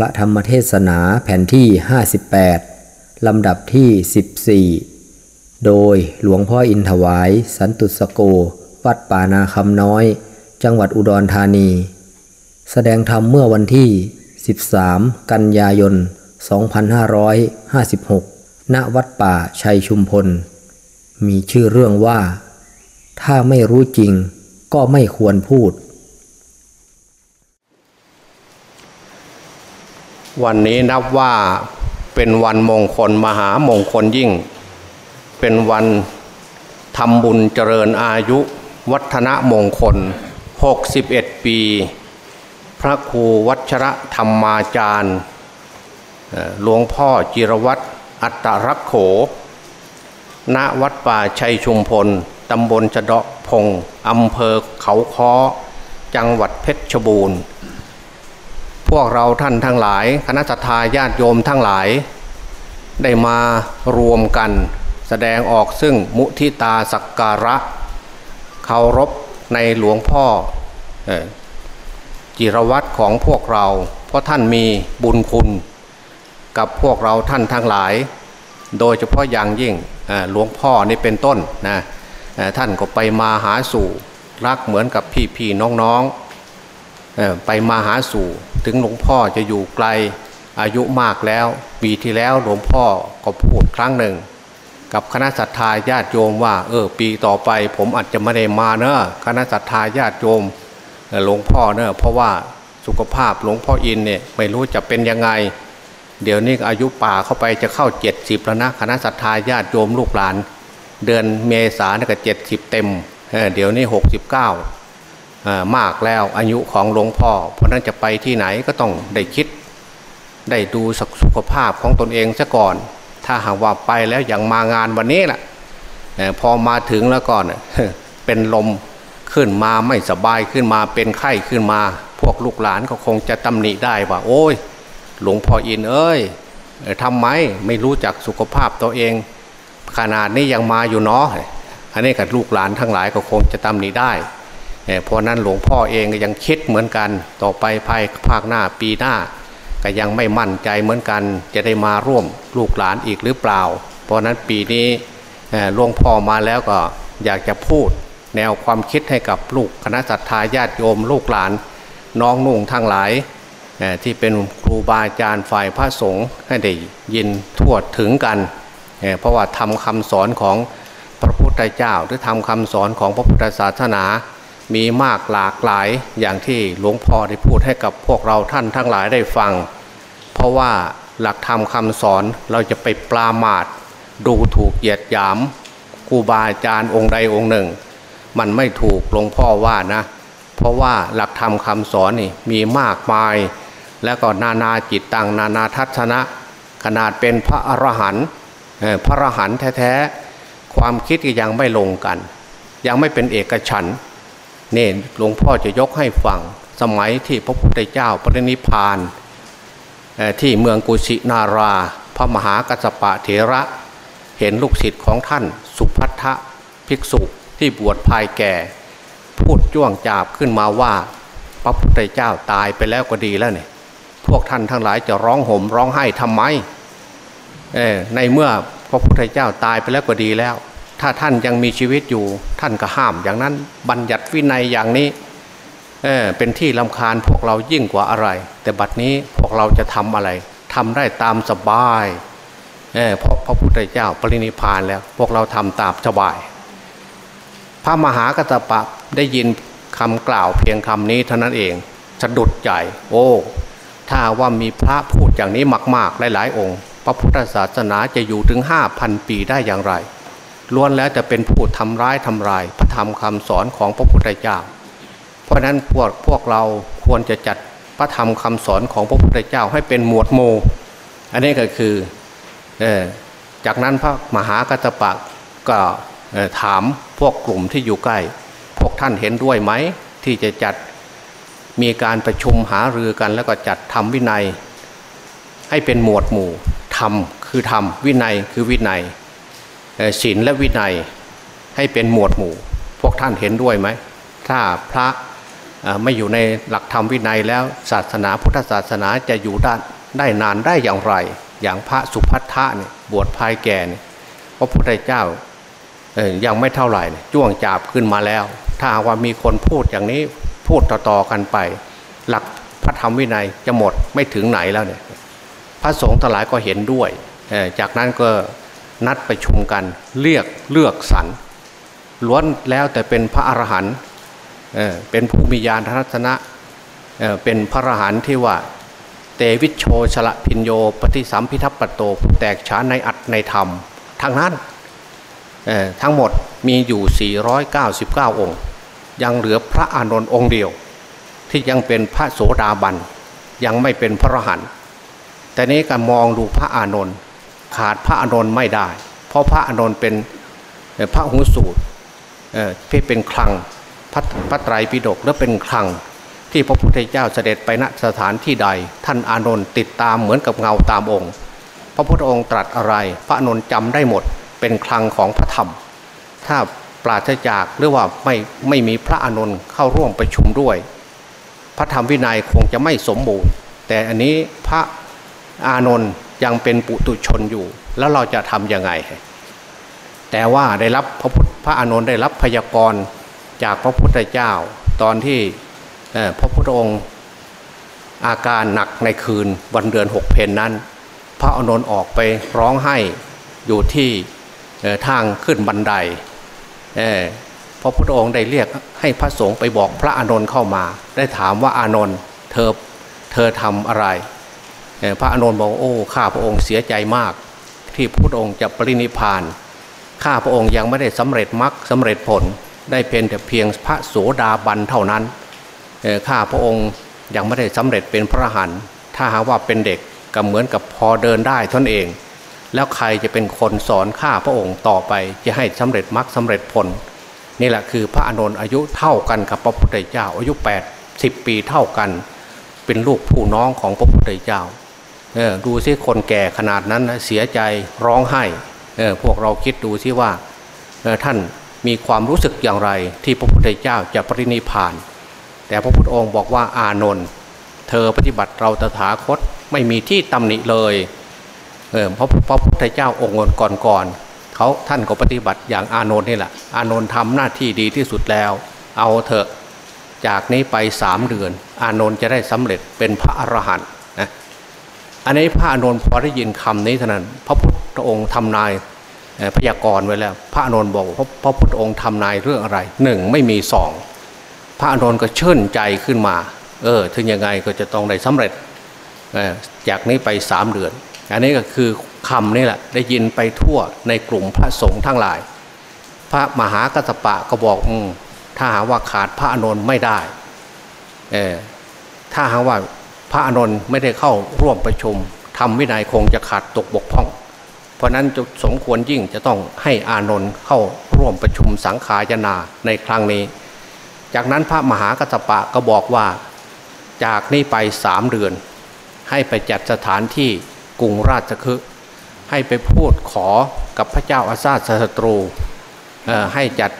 ระธรรมเทศนาแผ่นที่ 58 ลำดับที่ 14 โดยหลวงพ่ออินถวาย สันตุสโก วัดป่านาคำน้อย จังหวัดอุดรธานี แสดงธรรมเมื่อวันที่ 13 กันยายน 2556 ณ วัดป่าชัยชุมพล มีชื่อเรื่องว่า ถ้าไม่รู้จริงก็ไม่ควรพูด วันนี้นับว่าเป็นวันมงคลมหามงคลยิ่ง เป็นวันทำบุญเจริญอายุ วัฒนมงคล 61 ปี พระครูวัชระธรรมาจารย์หลวงพ่อจิรวัตรอัตรักโข ณวัดป่าชัยชุมพล ตำบลจะเดาะพง อำเภอเขาค้อ จังหวัดเพชรบูรณ์ พวกเราท่านทั้งหลาย คณะทาญาติโยมทั้งหลาย ได้มารวมกัน แสดงออกซึ่งมุทิตาสักการะเคารพในหลวงพ่อจิรวัตรของพวกเรา เพราะท่านมีบุญคุณ กับพวกเราท่านทั้งหลาย โดยเฉพาะอย่างยิ่งหลวงพ่อนี่เป็นต้นนะท่านก็ไปมาหาสู่รักเหมือนกับพี่ๆน้องๆเอ่อ ไปมาหาสู่ ถึงหลวงพ่อจะอยู่ไกลอายุมากแล้ว ปีที่แล้วหลวงพ่อก็พูดครั้งหนึ่ง กับคณะศรัทธาญาติโยมว่า เออ ปีต่อไป ผมอาจจะไม่ได้มาเนอะคณะศรัทธาญาติโยมหลวงพ่อเนอะเพราะว่าสุขภาพหลวงพ่ออินเนี่ยไม่รู้จะเป็นยังไง เดี๋ยวนี้อายุป่าเข้าไปจะเข้าเจ็ดสิบแล้วนะคณะศรัทธาญาติโยมลูกหลาน เดือนเมษาเนี่ยก็เจ็ดสิบเต็มเออเดี๋ยวนี้หกสิบเก้า มากแล้วอายุของหลวงพ่อ เพราะนั้นจะไปที่ไหนก็ต้องได้คิด ได้ดูสุขภาพของตนเองซะก่อน ถ้าหากว่าไปแล้วอย่างมางานวันนี้แหละเอ่อพอมาถึงแล้วก่อนเป็นลมขึ้นมาไม่สบายขึ้นมาเป็นไข้ขึ้นมา พวกลูกหลานก็คงจะตำหนิได้ว่า โอ้ย หลวงพ่ออินเอ้ยทำไมไม่รู้จักสุขภาพตัวเอง ขนาดนี้ยังมาอยู่เนาะอันนี้กับลูกหลานทั้งหลายก็คงจะตำหนิได้ เอ่อเพราะนั้นหลวงพ่อเองก็ยังคิดเหมือนกันต่อไปภายภาคหน้าปีหน้า ก็ยังไม่มั่นใจเหมือนกัน จะได้มาร่วมลูกหลานอีกหรือเปล่า เพราะนั้นปีนี้หลวงพ่อมาแล้วก็อยากจะพูด แนวความคิดให้กับลูกคณะสัตยาญาติโยมลูกหลาน น้องนุ่งทั้งหลายที่เป็นครูบาอาจารย์ฝ่ายพระสงฆ์ให้ได้ยินทั่วถึงกันเอ่อเพราะว่าทำคำสอนของพระพุทธเจ้า หรือทำคำสอนของพระพุทธศาสนา มีมากหลากหลายอย่างที่หลวงพ่อได้พูดให้กับพวกเราท่านทั้งหลายได้ฟัง เพราะว่าหลักธรรมคำสอนเราจะไปปลามาดดูถูกเหยียดหยามครูบาอาจารย์องค์ใดองค์หนึ่ง มันไม่ถูกหลวงพ่อว่านะ เพราะว่าหลักธรรมคำสอนนี่มีมากมาย แล้วก็นานาจิตตังนานาทัศนะ ขนาดเป็นพระอรหันต์เออพระอรหันต์แท้ๆความคิดก็ยังไม่ลงกัน ยังไม่เป็นเอกฉันท์ นี่หลวงพ่อจะยกให้ฟังสมัยที่พระพุทธเจ้าปรินิพพานที่เมืองกุชินารา พระมหากัสปะเถระ เห็นลูกศิษย์ของท่าน สุพัทธะภิกษุที่บวชภายแก่ พูดจ้วงจาบขึ้นมาว่าพระพุทธเจ้าตายไปแล้วก็ดีแล้วเนี่ยพวกท่านทั้งหลายจะร้องห่มร้องไห้ทำไมในเมื่อพระพุทธเจ้าตายไปแล้วก็ดีแล้ว ถ้าท่านยังมีชีวิตอยู่ ท่านก็ห้ามอย่างนั้นบัญญัติวินัยอย่างนี้เออเป็นที่ลำคาญพวกเรายิ่งกว่าอะไร แต่บัดนี้พวกเราจะทำอะไรทำได้ตามสบายเออเพราะพระพุทธเจ้าปรินิพานแล้ว พวกเราทำตามสบาย พระมหากัสสปะได้ยินคำกล่าวเพียงคำนี้เท่านั้นเองสะดุดใจ โอ้ ถ้าว่ามีพระพูดอย่างนี้มาก ๆ หลาย ๆ องค์ พระพุทธศาสนาจะอยู่ถึงห้าพันปีได้อย่างไร ล้วนแล้วจะเป็นผู้ทำร้ายทำลาย พระธรรมคำสอนของพระพุทธเจ้า เพราะนั้นพวกพวกเราควรจะจัดพระธรรมคำสอนของพระพุทธเจ้าให้เป็นหมวดโม อันนี้ก็คือออจากนั้นพระมหากัสสปะก็ถามพวกกลุ่มที่อยู่ใกล้ พวกท่านเห็นด้วยไหม ที่จะจัดมีการประชุมหารือกัน แล้วก็จัดทำวินัย ให้เป็นหมวดหมู่ธรรมคือธรรมวินัยคือวินัย ศีลและวินัยให้เป็นหมวดหมู่ พวกท่านเห็นด้วยไหม ถ้าพระไม่อยู่ในหลักธรรมวินัยแล้วศาสนาพุทธศาสนาจะอยู่ด้านได้นานได้อย่างไร อย่างพระสุพัทธะเนี่ยบวชภายแก่เนี่ยพระพุทธเจ้ายังไม่เท่าไหร่จ้วงจับขึ้นมาแล้ว ถ้าว่ามีคนพูดอย่างนี้พูดต่อๆกันไป หลักพระธรรมวินัยจะหมดไม่ถึงไหนแล้วเนี่ยพระสงฆ์ทั้งหลายก็เห็นด้วย จากนั้นก็ นัดไปชุมกันเรียกเลือกสรรล้วนแล้วแต่เป็นพระอรหันต์เป็นผู้มีญาณทัศนะเป็นพระอรหันต์ที่ว่าเตวิชโชชละพินโยปฏิสัมพิทัปปโตผู้แตกฉานในอัตในธรรมทั้งนั้นทั้งหมดมีอยู่ 499 องค์ ยังเหลือพระอานนท์องค์เดียว ที่ยังเป็นพระโสดาบันยังไม่เป็นพระอรหันต์แต่นี้การมองดูพระอานนท์ ขาดพระอานนท์ไม่ได้ เพราะพระอานนท์เป็นพระหูสูตรที่เป็นคลังพระพระไตรปิฎกและเป็นคลังที่พระพุทธเจ้าเสด็จไปณสถานที่ใด ท่านอานนท์ติดตามเหมือนกับเงาตามองค์ พระพุทธองค์ตรัสอะไร พระอานนท์จำได้หมดเป็นคลังของพระธรรม ถ้าปราศจากหรือว่าไม่ไม่มีพระอานนท์เข้าร่วมประชุมด้วย พระธรรมวินัยคงจะไม่สมบูรณ์ แต่อันนี้พระอานนท์ ยังเป็นปุตุชนอยู่ แล้วเราจะทำยังไง แต่ว่าได้รับพระพุทธพระอานนท์ได้รับพยากรณ์จากพระพุทธเจ้า ตอนที่พระพุทธองค์อาการหนักในคืนวันเดือนหกเพนนั้น พระอานนท์ออกไปร้องไห้อยู่ที่ทางขึ้นบันไดพระพุทธองค์ได้เรียกให้พระสงฆ์ไปบอกพระอานนท์เข้ามา ได้ถามว่าอานนท์เธอเธอทำอะไร พระอานนท์บอกโอ้ข้าพระองค์เสียใจมาก ที่พระพุทธองค์จะปรินิพาน ข้าพระองค์ยังไม่ได้สำเร็จมรรคสำเร็จผลได้เพียงแต่เพียงพระโสดาบันเท่านั้นข้าพระองค์ยังไม่ได้สำเร็จเป็นพระหันถ้าหาว่าเป็นเด็กก็เหมือนกับพอเดินได้ทนเอง แล้วใครจะเป็นคนสอนข้าพระองค์ต่อไปจะให้สำเร็จมรรคสาเร็จผลนี่แหละคือพระอานนท์อายุเท่ากันกับพระพุทธเจ้าอายุ8 10 ปีเท่ากัน เป็นลูกผู้น้องของพระพุทธเจ้า ดูซิคนแก่ขนาดนั้นเสียใจร้องไห้พวกเราคิดดูซิว่าท่านมีความรู้สึกอย่างไรที่พระพุทธเจ้าจะปรินิพาน แต่พระพุทธองค์บอกว่าอานนท์เธอปฏิบัติเราตถาคตไม่มีที่ตำหนิเลยเพราะพระพุทธเจ้าองค์ก่อนๆเขาท่านก็ปฏิบัติอย่างอานนท์นี่แหละอานนท์ทำหน้าที่ดีที่สุดแล้ว เอาเถอะจากนี้ไปสามเดือน อานนท์จะได้สำเร็จเป็นพระอรหันต์ อันนี้พระอานนท์พอได้ยินคำนี้เท่านั้น พระพุทธองค์ทำนายพยากรณ์ไว้แล้ว พระอนุนบอกพระพระพุทธองค์ทำนายเรื่องอะไรหนึ่งไม่มีสองพระอนุนก็เชื่นใจขึ้นมา เออ ถึงยังไงก็จะต้องได้สำเร็จจากนี้ไปสามเดือน อันนี้ก็คือคำนี่แหละได้ยินไปทั่วในกลุ่มพระสงฆ์ทั้งหลาย พระมหากัสปะก็บอกอถ้าหาว่าขาดพระอนุนไม่ได้ เออถ้าหาว่า พระอนุนไม่ได้เข้าร่วมประชุมทำวินัยคงจะขาดตกบกพร่อง เพราะนั้นจะสมควรยิ่งจะต้องให้อานนท์เข้าร่วมประชุมสังขายนาในครั้งนี้ จากนั้นพระมหากัสปะก็บอกว่า จากนี้ไปสามเดือน ให้ไปจัดสถานที่กรุงราชคฤห์ให้ไปพูดขอกับพระเจ้าอาซาสตรูให้จัด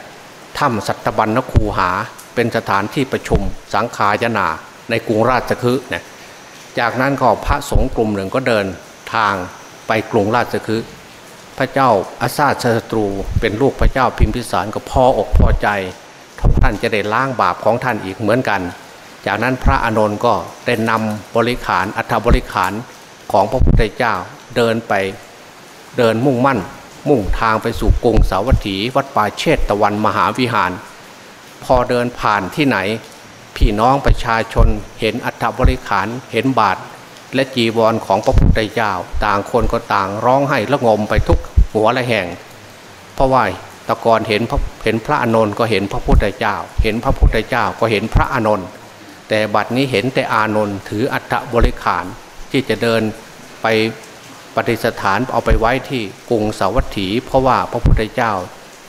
ถ้ำสัตบัญนคูหาเป็นสถานที่ประชุมสังขายนาในกรุงราชคฤห์เนี่ย จากนั้นก็พระสงฆ์กลุ่มหนึ่งก็เดินทางไปกรุงราชคือพระเจ้าอาซาศัตรูเป็นลูกพระเจ้าพิมพิสารก็พออกพอใจท่านจะได้ล้างบาปของท่านอีกเหมือนกัน จากนั้นพระอานนท์ก็ได้นำบริขารอัฐบริขารของพระพุทธเจ้าเดินไปเดินมุ่งมั่น มุ่งทางไปสู่กรุงสาวัตถี วัดป่าเชตตะวันมหาวิหาร พอเดินผ่านที่ไหน พี่น้องประชาชนเห็นอัฐบริขารเห็นบาท และจีวรของพระพุทธเจ้า ต่างคนก็ต่างร้องไห้ละงมไปทุกหัวละแห่ง เพราะว่าตะกอนเห็นเห็นพระอนนท์ก็เห็นพระพุทธเจ้า เห็นพระพุทธเจ้าก็เห็นพระอนนท์แต่บัดนี้เห็นแต่อานนท์ถืออัฐบริขารที่จะเดินไปปฏิสถานเอาไปไว้ที่กรุงสาวัตถี เพราะว่าพระพุทธเจ้า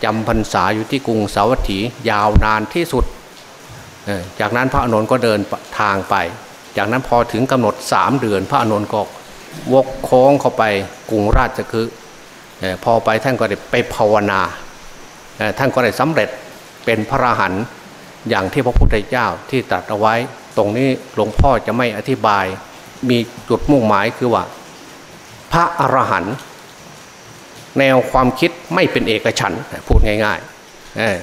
จำพรรษาอยู่ที่กรุงสาวัตถียาวนานที่สุด จากนั้นพระอานนก็เดินทางไป จากนั้นพอถึงกำหนดสามเดือน พระอนุนก็วกโค้งเข้าไปกรุงราชคือพอไปท่านก็ได้ไปภาวนาท่านก็ได้สำเร็จเป็นพระอรหันต์อย่างที่พระพุทธเจ้าที่ตรัสเอาไว้ ตรงนี้หลวงพ่อจะไม่อธิบาย มีจุดมุ่งหมายคือว่า พระอรหันต์แนวความคิดไม่เป็นเอกฉันพูดง่าย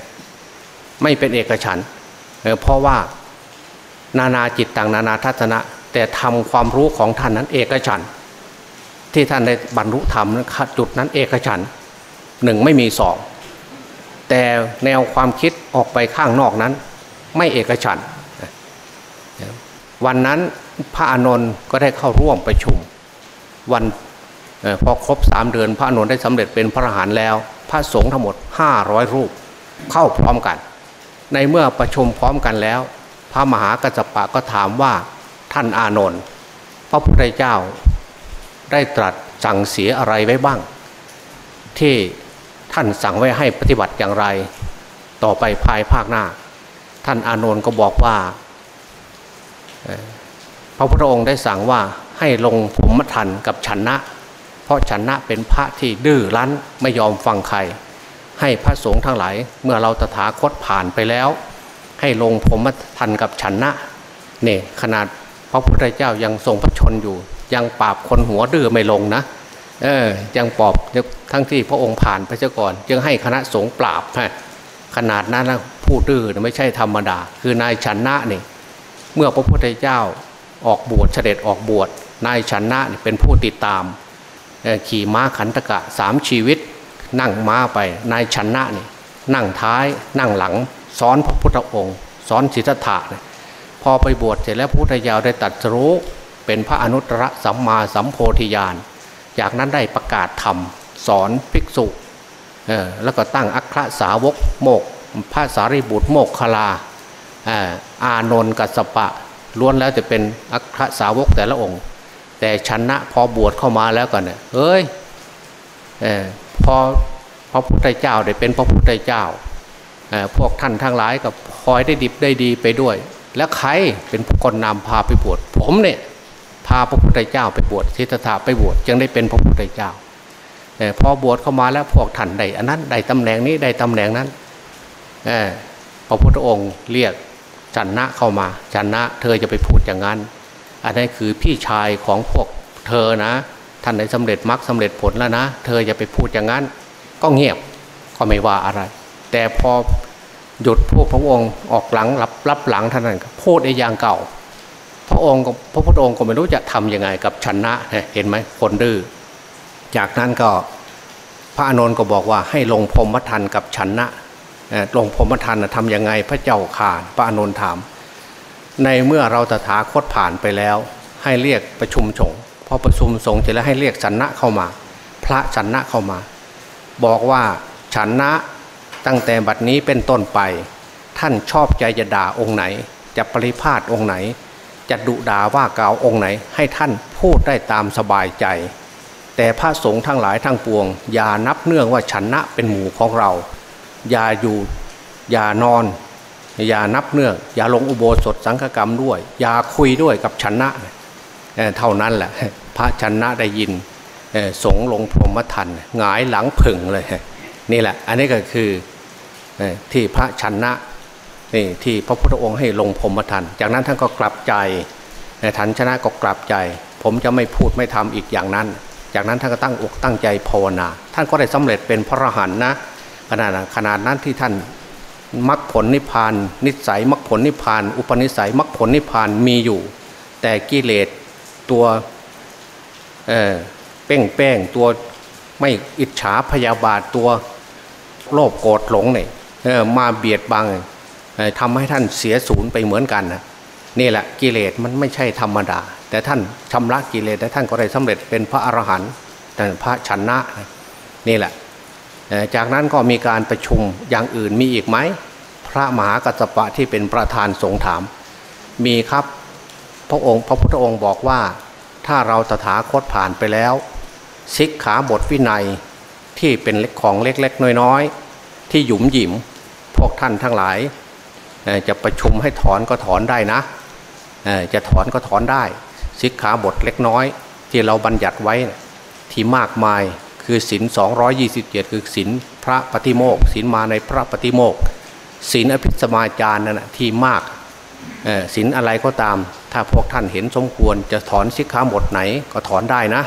ๆไม่เป็นเอกฉันท เพราะว่านานาจิตต่างนานาทัศนะ แต่ทำความรู้ของท่านนั้นเอกฉัน ที่ท่านได้บรรลุธรรมนั้นจุดนั้นเอกฉันหนึ่งไม่มีสองแต่แนวความคิดออกไปข้างนอกนั้น ไม่เอกฉันวันนั้นพระอานนท์ก็ได้เข้าร่วมประชุม วันออพอครบสามเดือนพระอานนท์ได้สำเร็จเป็นพระอรหันต์แล้ว พระสงฆ์ทั้งหมด 500 รูปเข้าพร้อมกัน ในเมื่อประชุมพร้อมกันแล้ว พระมหากัจจปะก็ถามว่าท่านอานนท์พระพุทธเจ้าได้ตรัสสั่งเสียอะไรไว้บ้าง ที่ท่านสั่งไว้ให้ปฏิบัติอย่างไร ต่อไปภายภาคหน้า ท่านอานนท์ก็บอกว่า พระพุทธองค์ได้สั่งว่าให้ลงภูมิทันกับชันนะ เพราะชันนะเป็นพระที่ดื้อรั้นไม่ยอมฟังใคร ให้พระสงฆ์ทั้งหลายเมื่อเราตถาคตผ่านไปแล้ว ให้ลงพรมทันกับชันนะเนี่ยขนาดพระพุทธเจ้ายังทรงพระชนอยู่ ยังปราบคนหัวดื้อไม่ลงนะเออยังปอบทั้งที่พระองค์ผ่านไปเสียก่อนยังให้คณะสงฆ์ปราบฮะขนาดนั้นนะผู้ดื้อไม่ใช่ธรรมดา คือนายชันนะนี่เมื่อพระพุทธเจ้าออกบวชเสด็จออกบวชนายชันนะเป็นผู้ติดตามขี่ม้าขันตกะสามชีวิต นั่งม้าไปนายชันนะนี่นั่งท้ายนั่งหลังซ้อนพระพุทธองค์ซ้อนสิทธัตถะเนี่ยพอไปบวชเสร็จแล้วพุทธเจ้าได้ตัดรู้เป็นพระอนุตตรสัมมาสัมโพธิญาณ จากนั้นได้ประกาศธรรม สอนภิกษุแล้วก็ตั้งอัครสาวกโมกพระสารีบุตรโมกคลาอานนท์กัสสปะล้วนแล้วจะเป็นอัครสาวกแต่ละองค์ แต่ชนะพอบวชเข้ามาแล้วกันเนี่ยเอ้ย พอพระพุทธเจ้าได้เป็นพระพุทธเจ้าพวกท่านทั้งหลายกับคอยได้ดิบได้ดีไปด้วย แล้วใครเป็นผู้คนนำพาไปบวชผมเนี่ยพาพระพุทธเจ้าไปบวชทิฏฐาไปบวชจึงได้เป็นพระพุทธเจ้าอพอบวชเข้ามาแล้วพวกท่านได้อันนั้นได้ตำแหน่งนี้ได้ตำแหน่งนั้นพระพุทธองค์เรียกจันนะเข้ามาจันนะเธอจะไปพูดอย่างนั้น อันนี้คือพี่ชายของพวกเธอนะ ท่านได้สำเร็จมรรคสำเร็จผลแล้วนะ เธออย่าไปพูดอย่างนั้น ก็เงียบก็ไม่ว่าอะไร แต่พอหยุดพวกพระองค์ออกหลังรับรับหลังท่านนั้นพูดในอย่างเก่า พระองค์พระพุทธองค์ก็ไม่รู้จะทำยังไงกับชนะเห็นไหมคนดื้อจากนั้นก็พระอานนท์ก็บอกว่าให้ลงพรมทันกับชนะเอ่อลงพรมทันทำยังไงพระเจ้าข่าพระอานนท์ถาม ในเมื่อเราตถาคตผ่านไปแล้ว ให้เรียกประชุมสงฆ์ พอประชุมสงฆ์เสร็จแล้วให้เรียกชันนะเข้ามา พระชันนะเข้ามา บอกว่าชันนะตั้งแต่บัดนี้เป็นต้นไป ท่านชอบใจจะด่าองค์ไหน จะปริพาทองค์ไหน จะดุด่าว่ากล่าวองค์ไหน ให้ท่านพูดได้ตามสบายใจ แต่พระสงฆ์ทั้งหลายทั้งปวง อย่านับเนื่องว่าชันนะเป็นหมู่ของเรา อย่าอยู่อย่านอนอย่านับเนื่อง อย่าลงอุโบสถสังฆกรรมด้วย อย่าคุยด้วยกับชนะ เท่านั้นแหละพระชนะได้ยินสงลงพรหมทันหงายหลังผึ่งเลยนี่แหละ อันนี้ก็คือที่พระชนะนี่ที่พระพุทธองค์ให้ลงพรหมทันจากนั้นท่านก็กลับใจทันชนะก็กลับใจ ผมจะไม่พูดไม่ทำอีกอย่างนั้น จากนั้นท่านก็ตั้งอกตั้งใจภาวนา ท่านก็ได้สำเร็จเป็นพระอรหันต์นะขนาดขนาดนั้นที่ท่านมรรคผลนิพพาน นิสัยมรรคผลนิพพาน อุปนิสัยมรรคผลนิพพานมีอยู่ แต่กิเลส ตัวเออเป้งแป้งตัวไม่อิจฉาพยาบาทตัวโลภโกรธหลงเนี่ยมาเบียดบังเอ่อทำให้ท่านเสียศูนย์ไปเหมือนกันนะนี่แหละกิเลสมันไม่ใช่ธรรมดา แต่ท่านชำระกิเลสและท่านก็ได้สำเร็จเป็นพระอรหันต์แต่พระชนะนี่แหละจากนั้นก็มีการประชุมอย่างอื่นมีอีกไหมพระมหากัสสปะที่เป็นประธานสงถาม มีครับ พระองค์ พระพุทธองค์บอกว่าถ้าเราตถาคตผ่านไปแล้วสิกขาบทวินัยที่เป็นของเล็กๆน้อยๆที่หยุมหยิมพวกท่านทั้งหลาย จะประชุมให้ถอนก็ถอนได้นะจะถอนก็ถอนได้สิกขาบทเล็กน้อย ที่เราบัญญัติไว้ที่มากมายคือศิน227 คือศินพระปฏิโมกศินมาในพระปฏิโมกศินอภิสมาจารนั่นนะที่มาก ศีลอะไรก็ตาม ถ้าพวกท่านเห็นสมควรจะถอนสิกขาบทไหนก็ถอนได้นะ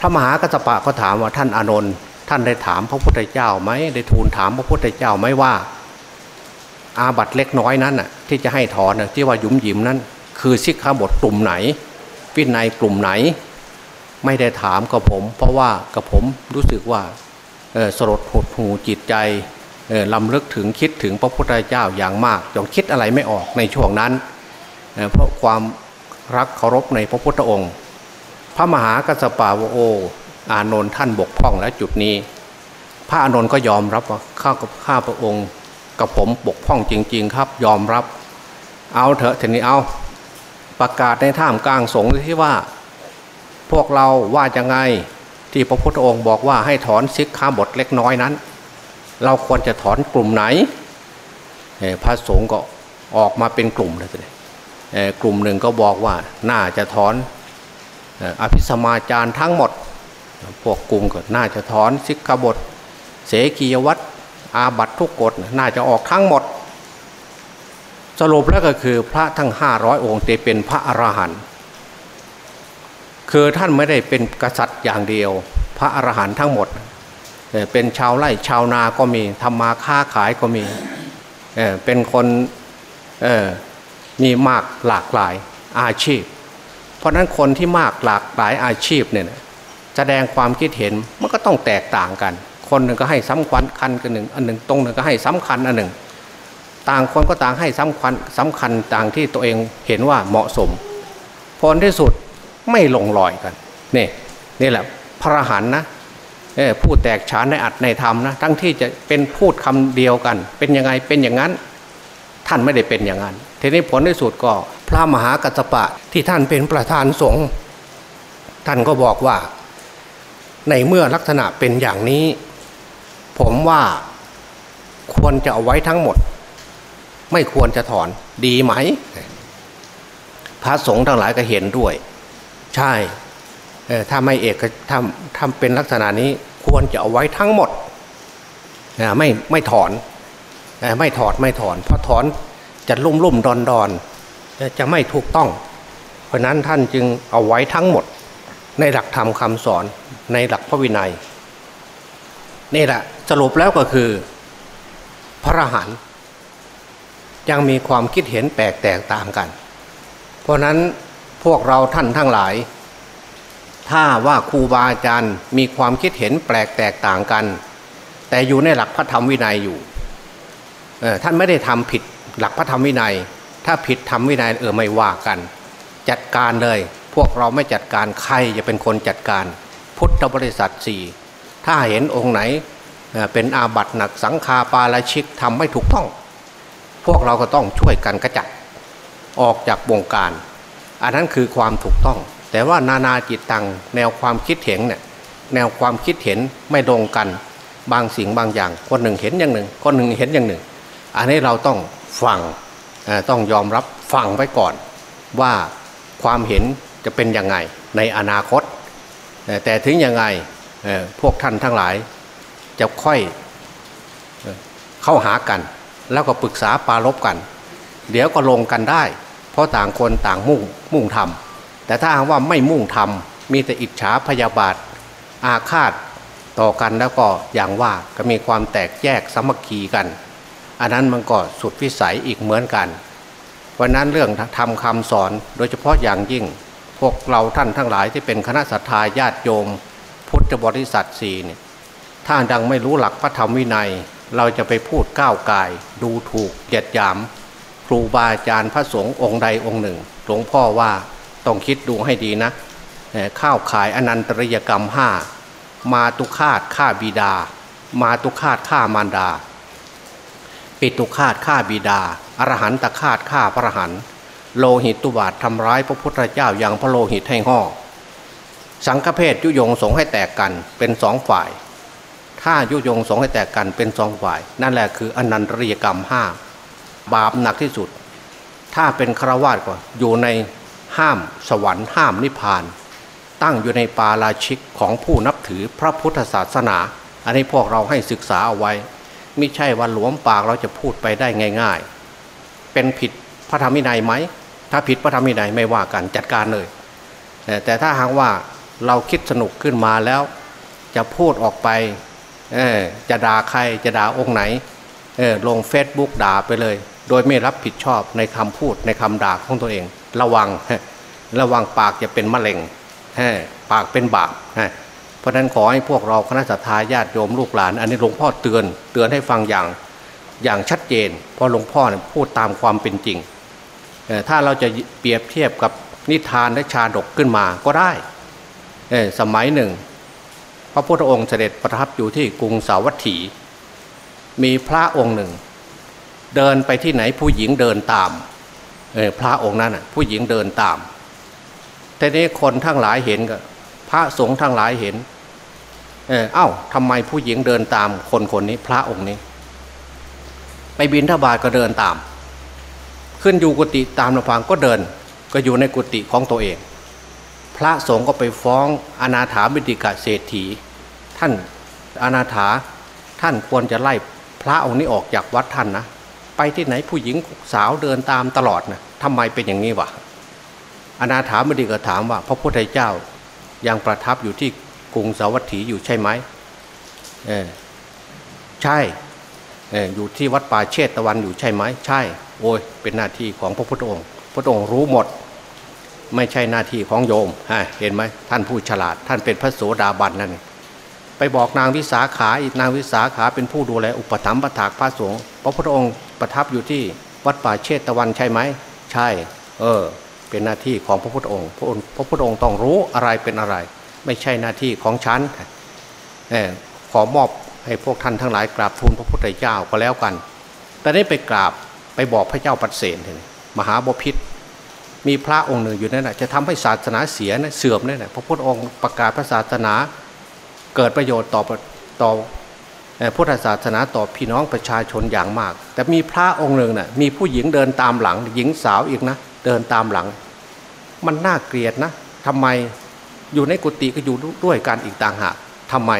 พระมหากัสปะก็ถามว่าท่านอานนท์ท่านได้ถามพระพุทธเจ้าไหมได้ทูลถามพระพุทธเจ้าไหมว่า อาบัตเล็กน้อยนั้นน่ะที่จะให้ถอนที่ว่ายุ่มยิมนั้น คือสิกขาบทกลุ่มไหนวินัยกลุ่มไหน ไม่ได้ถามกับผม เพราะว่ากับผมรู้สึกว่าสลดหดหูจิตใจ ลำลึกถึงคิดถึงพระพุทธเจ้าอย่างมากจนคิดอะไรไม่ออกในช่วงนั้นเเพราะความรักเคารพในพระพุทธองค์ พระมหากัสปาวโอ อานนท์ท่านบกพร่องแล้วจุดนี้ พระอานนท์ก็ยอมรับว่าข้ากับข้าพระองค์ กับผมบกพร่องจริง ๆ ครับยอมรับ เอาเถอะทีนี้เอาประกาศในท่ามกลางสงฆ์ที่ว่า พวกเราว่าจะไงที่พระพุทธองค์บอกว่าให้ถอนซิกขาบทเล็กน้อยนั้น เราควรจะถอนกลุ่มไหนพระสงฆ์ก็ออกมาเป็นกลุ่มเลยกลุ่มหนึ่งก็บอกว่าน่าจะถอนอภิสมาจารทั้งหมด พวกกลุ่มก็น่าจะถอนสิกขาบท เสกียวัตรอาบัตทุกกฎน่าจะออกทั้งหมด สรุปแล้วก็คือพระทั้ง 500 องค์จะเป็นพระอรหันต์คือท่านไม่ได้เป็นกษัตริย์อย่างเดียว พระอรหันต์ทั้งหมด เป็นชาวไร่ชาวนาก็มีทำมาค้าขายก็มีเเป็นคนมีมากหลากหลายอาชีพ เพราะนั้นคนที่มากหลากหลายอาชีพเนี่ยแสดงความคิดเห็นมันก็ต้องแตกต่างกัน คนหนึ่งก็ให้สำคัญคันกันหนึ่งอันหนึ่งตรงหนึ่งก็ให้สำคัญอันหนึ่ง ต่างคนก็ต่างให้สำคัญสำคัญต่างที่ตัวเองเห็นว่าเหมาะสมผลที่สุดไม่ลงรอยกันนี่นี่แหละพระหันนะ เออพูดแตกฉานในอัดในธรรมนะทั้งที่จะเป็นพูดคำเดียวกัน เป็นยังไงเป็นอย่างนั้น ท่านไม่ได้เป็นอย่างนั้นทีนี้ผลที่สุดก็พระมหากัสปะที่ท่านเป็นประธานสงฆ์ท่านก็บอกว่า ในเมื่อลักษณะเป็นอย่างนี้ ผมว่าควรจะเอาไว้ทั้งหมด ไม่ควรจะถอนดีไหม พระสงฆ์ทั้งหลายก็เห็นด้วย ใช่ถ้าไม่เอกถ้าถ้าเป็นลักษณะนี้ ควรจะเอาไว้ทั้งหมดไม่ไม่ถอนไม่ถอดไม่ถอน เพราะถอนจะลุ่มลุ่มดอนดอนจะไม่ถูกต้อง เพราะนั้นท่านจึงเอาไว้ทั้งหมด ในหลักธรรมคำสอนในหลักพระวินัยนี่แหละสรุปแล้วก็คือ พระอรหันต์ยังมีความคิดเห็นแปลกแตกต่างกัน เพราะนั้นพวกเราท่านทั้งหลาย ถ้าว่าครูบาอาจารย์มีความคิดเห็นแปลกแตกต่างกัน แต่อยู่ในหลักพระธรรมวินัยอยู่ท่านไม่ได้ทำผิดหลักพระธรรมวินัย ถ้าผิดธรรมวินัยเออไม่ว่ากัน จัดการเลย พวกเราไม่จัดการใครจะเป็นคนจัดการ พุทธบริษัทสี่ถ้าเห็นองค์ไหนเป็นอาบัติหนักสังฆาปาราชิกทำไม่ถูกต้อง พวกเราก็ต้องช่วยกันกระจัดออกจากวงการ อันนั้นคือความถูกต้อง แต่ว่านานาจิตตังแนวความคิดเห็นเนี่ยแนวความคิดเห็นไม่ตรงกัน บางสิ่งบางอย่าง คนหนึ่งเห็นอย่างหนึ่ง คนหนึ่งเห็นอย่างหนึ่ง อันนี้เราต้องฟังต้องยอมรับฟังไว้ก่อน ว่าความเห็นจะเป็นยังไงในอนาคต แต่ถึงยังไงพวกท่านทั้งหลาย จะค่อยเข้าหากัน แล้วก็ปรึกษาปรารบกัน เดี๋ยวก็ลงกันได้ เพราะต่างคนต่างมุ่งมุ่งทำ แต่ถ้าหากว่าไม่มุ่งทำมีแต่อิจฉาพยาบาท อาฆาตต่อกันแล้วก็อย่างว่าก็มีความแตกแยกสมัคคีกัน อันนั้นมันก็สุดวิสัยอีกเหมือนกันเพราะนั้นเรื่องทำคำสอนโดยเฉพาะอย่างยิ่ง พวกเราท่านทั้งหลายที่เป็นคณะสัตยาญาติโยม พุทธบริษัทสี่เนี่ยถ้าดังไม่รู้หลักพระธรรมวินัย เราจะไปพูดก้าวกาย ดูถูกเหยียดหยาม ครูบาอาจารย์พระสงฆ์องค์ใดองค์หนึ่งหลวงพ่อว่า ต้องคิดดูให้ดีนะข้าวขายอนันตริยกรรมห้ามาตุคาตฆ่าบิดา มาตุคาตฆ่ามารดา ปิตุคาตฆ่าบิดา อรหันตคาตฆ่าพระรหันโลหิตตุบาททำร้ายพระพุทธเจ้าอย่างพระโลหิตให้ห่อสังฆเพศยุยงสงให้แตกกันเป็นสองฝ่าย ถ้ายุยงสงให้แตกกันเป็นสองฝ่าย นั่นแหละคืออนันตริยกรรมห้าบาปหนักที่สุด ถ้าเป็นฆราวาสก็อยู่ใน ห้ามสวรรค์ห้ามนิพพาน ตั้งอยู่ในปาราชิกของผู้นับถือพระพุทธศาสนา อันนี้พวกเราให้ศึกษาเอาไว้ ไม่ใช่ว่าหลวมปากเราจะพูดไปได้ง่าย ๆ เป็นผิดพระธรรมวินัยไหม ถ้าผิดพระธรรมวินัยไม่ว่ากันจัดการเลย แต่ถ้าหากว่าเราคิดสนุกขึ้นมาแล้ว จะพูดออกไปจะด่าใครจะด่าองค์ไหนลงเฟซบุ๊กด่าไปเลย โดยไม่รับผิดชอบในคำพูดในคำด่าของตัวเอง ระวังระวังปากจะเป็นมะเร็งปากเป็นบาปเพราะนั้นขอให้พวกเราคณะสัตยาญาติโยมลูกหลาน อันนี้หลวงพ่อเตือนเตือนให้ฟังอย่างอย่างชัดเจน เพราะหลวงพ่อพูดตามความเป็นจริง ถ้าเราจะเปรียบเทียบกับนิทานและชาดกขึ้นมาก็ได้สมัยหนึ่ง พระพุทธองค์เสด็จประทับอยู่ที่กรุงสาวัตถี มีพระองค์หนึ่ง เดินไปที่ไหนผู้หญิงเดินตามพระองค์นั้นผู้หญิงเดินตามแต่นี้คนทั้งหลายเห็นก็พระสงฆ์ทั้งหลายเห็นเออเอ้าทำไมผู้หญิงเดินตามคนคนนี้พระองค์นี้ ไปบินทบาทก็เดินตาม ขึ้นอยู่กุฏิตามลำพังก็เดิน ก็อยู่ในกุฏิของตัวเอง พระสงฆ์ก็ไปฟ้องอนาถาบิดิกาเศรษฐี ท่านอนาถาท่านควรจะไล่พระองค์นี้ออกจากวัดท่านนะ ไปที่ไหนผู้หญิงสาวเดินตามตลอดนะทำไมเป็นอย่างนี้วะอนาถาบิดิกาถามว่า พระพุทธเจ้ายังประทับอยู่ที่กรุงสาวัตถีอยู่ใช่ไหมเออใช่เอออยู่ที่วัดป่าเชตตะวันอยู่ใช่ไหมใช่ โอ้ยเป็นหน้าที่ของพระพุทธองค์ พระองค์รู้หมด ไม่ใช่หน้าที่ของโยมฮะเห็นไหมท่านผู้ฉลาด ท่านเป็นพระโสดาบันนั่น ไปบอกนางวิสาขาอีกนางวิสาขาเป็นผู้ดูแลอุปถัมภ์ประถากพระสงฆ์พระพุทธองค์ประทับอยู่ที่วัดป่าเชตตะวันใช่ไหมใช่ เออ เป็นหน้าที่ของพระพุทธองค์พระองค์พระพุทธองค์ต้องรู้อะไรเป็นอะไร ไม่ใช่หน้าที่ของฉันขอมอบให้พวกท่านทั้งหลายกราบทูลพระพุทธเจ้าก็แล้วกัน แต่นี้ไปกราบไปบอกพระเจ้าปัดเสนมหาบพิษมีพระองค์หนึ่งอยู่นั่นแหะจะทำให้ศาสนาเสียนะเสื่อมนั่นแหละพระพุทธองค์ประกาศพระศาสนา เกิดประโยชน์ต่อต่อพุทธศาสนาต่อพี่น้องประชาชนอย่างมาก แต่มีพระองค์หนึ่งนะ่ะมีผู้หญิงเดินตามหลัง หญิงสาวอีกนะ เดินตามหลัง มันน่าเกลียดนะทำไมอยู่ในกุฏิก็อยู่ด้วยกันอีกต่างหากทำไม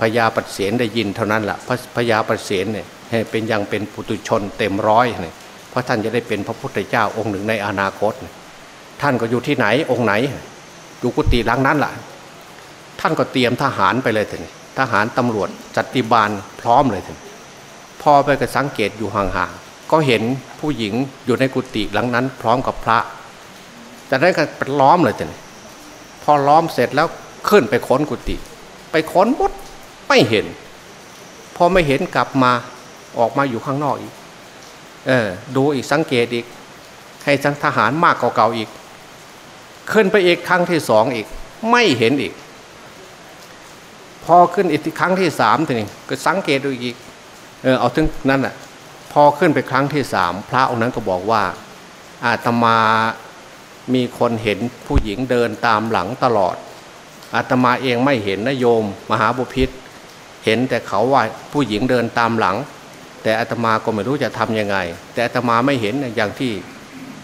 พญาปเสนได้ยินเท่านั้นแหละพญาปเสนเนี่ยเป็นยังเป็นปุตุชนเต็มร้อยเนี่ยเพราะท่านจะได้เป็นพระพุทธเจ้าองค์หนึ่งในอนาคต ท่านก็อยู่ที่ไหนองค์ไหนอยู่กุฏิหลังนั้นแหละ ท่านก็เตรียมทหารไปเลยถึงทหารตำรวจจัติบาลพร้อมเลยถึงพอไปก็สังเกตอยู่ห่างๆก็เห็นผู้หญิงอยู่ในกุฏิหลังนั้น พร้อมกับพระแต่นั้นก็ไปล้อมเลยจ้ะพอล้อมเสร็จแล้วขึ้นไปค้นกุฏิไปค้นหมดไม่เห็น พอไม่เห็นกลับมาออกมาอยู่ข้างนอกอีกเออดูอีกสังเกตอีก ให้ทหารมากกว่าเก่าอีก ขึ้นไปอีกครั้งที่สองอีก ไม่เห็นอีก พอขึ้นอีกครั้งที่สามทีนี้ก็สังเกตดูอีกเออเอาถึงนั่นแหะพอขึ้นไปครั้งที่สามพระองค์นั้นก็บอกว่าอาตมามีคนเห็นผู้หญิงเดินตามหลังตลอด อาตมาเองไม่เห็นนะโยม มหาบุพิษเห็นแต่เขาว่าผู้หญิงเดินตามหลัง แต่อาตมาก็ไม่รู้จะทํำยังไง แต่อาตมาไม่เห็นอย่างที่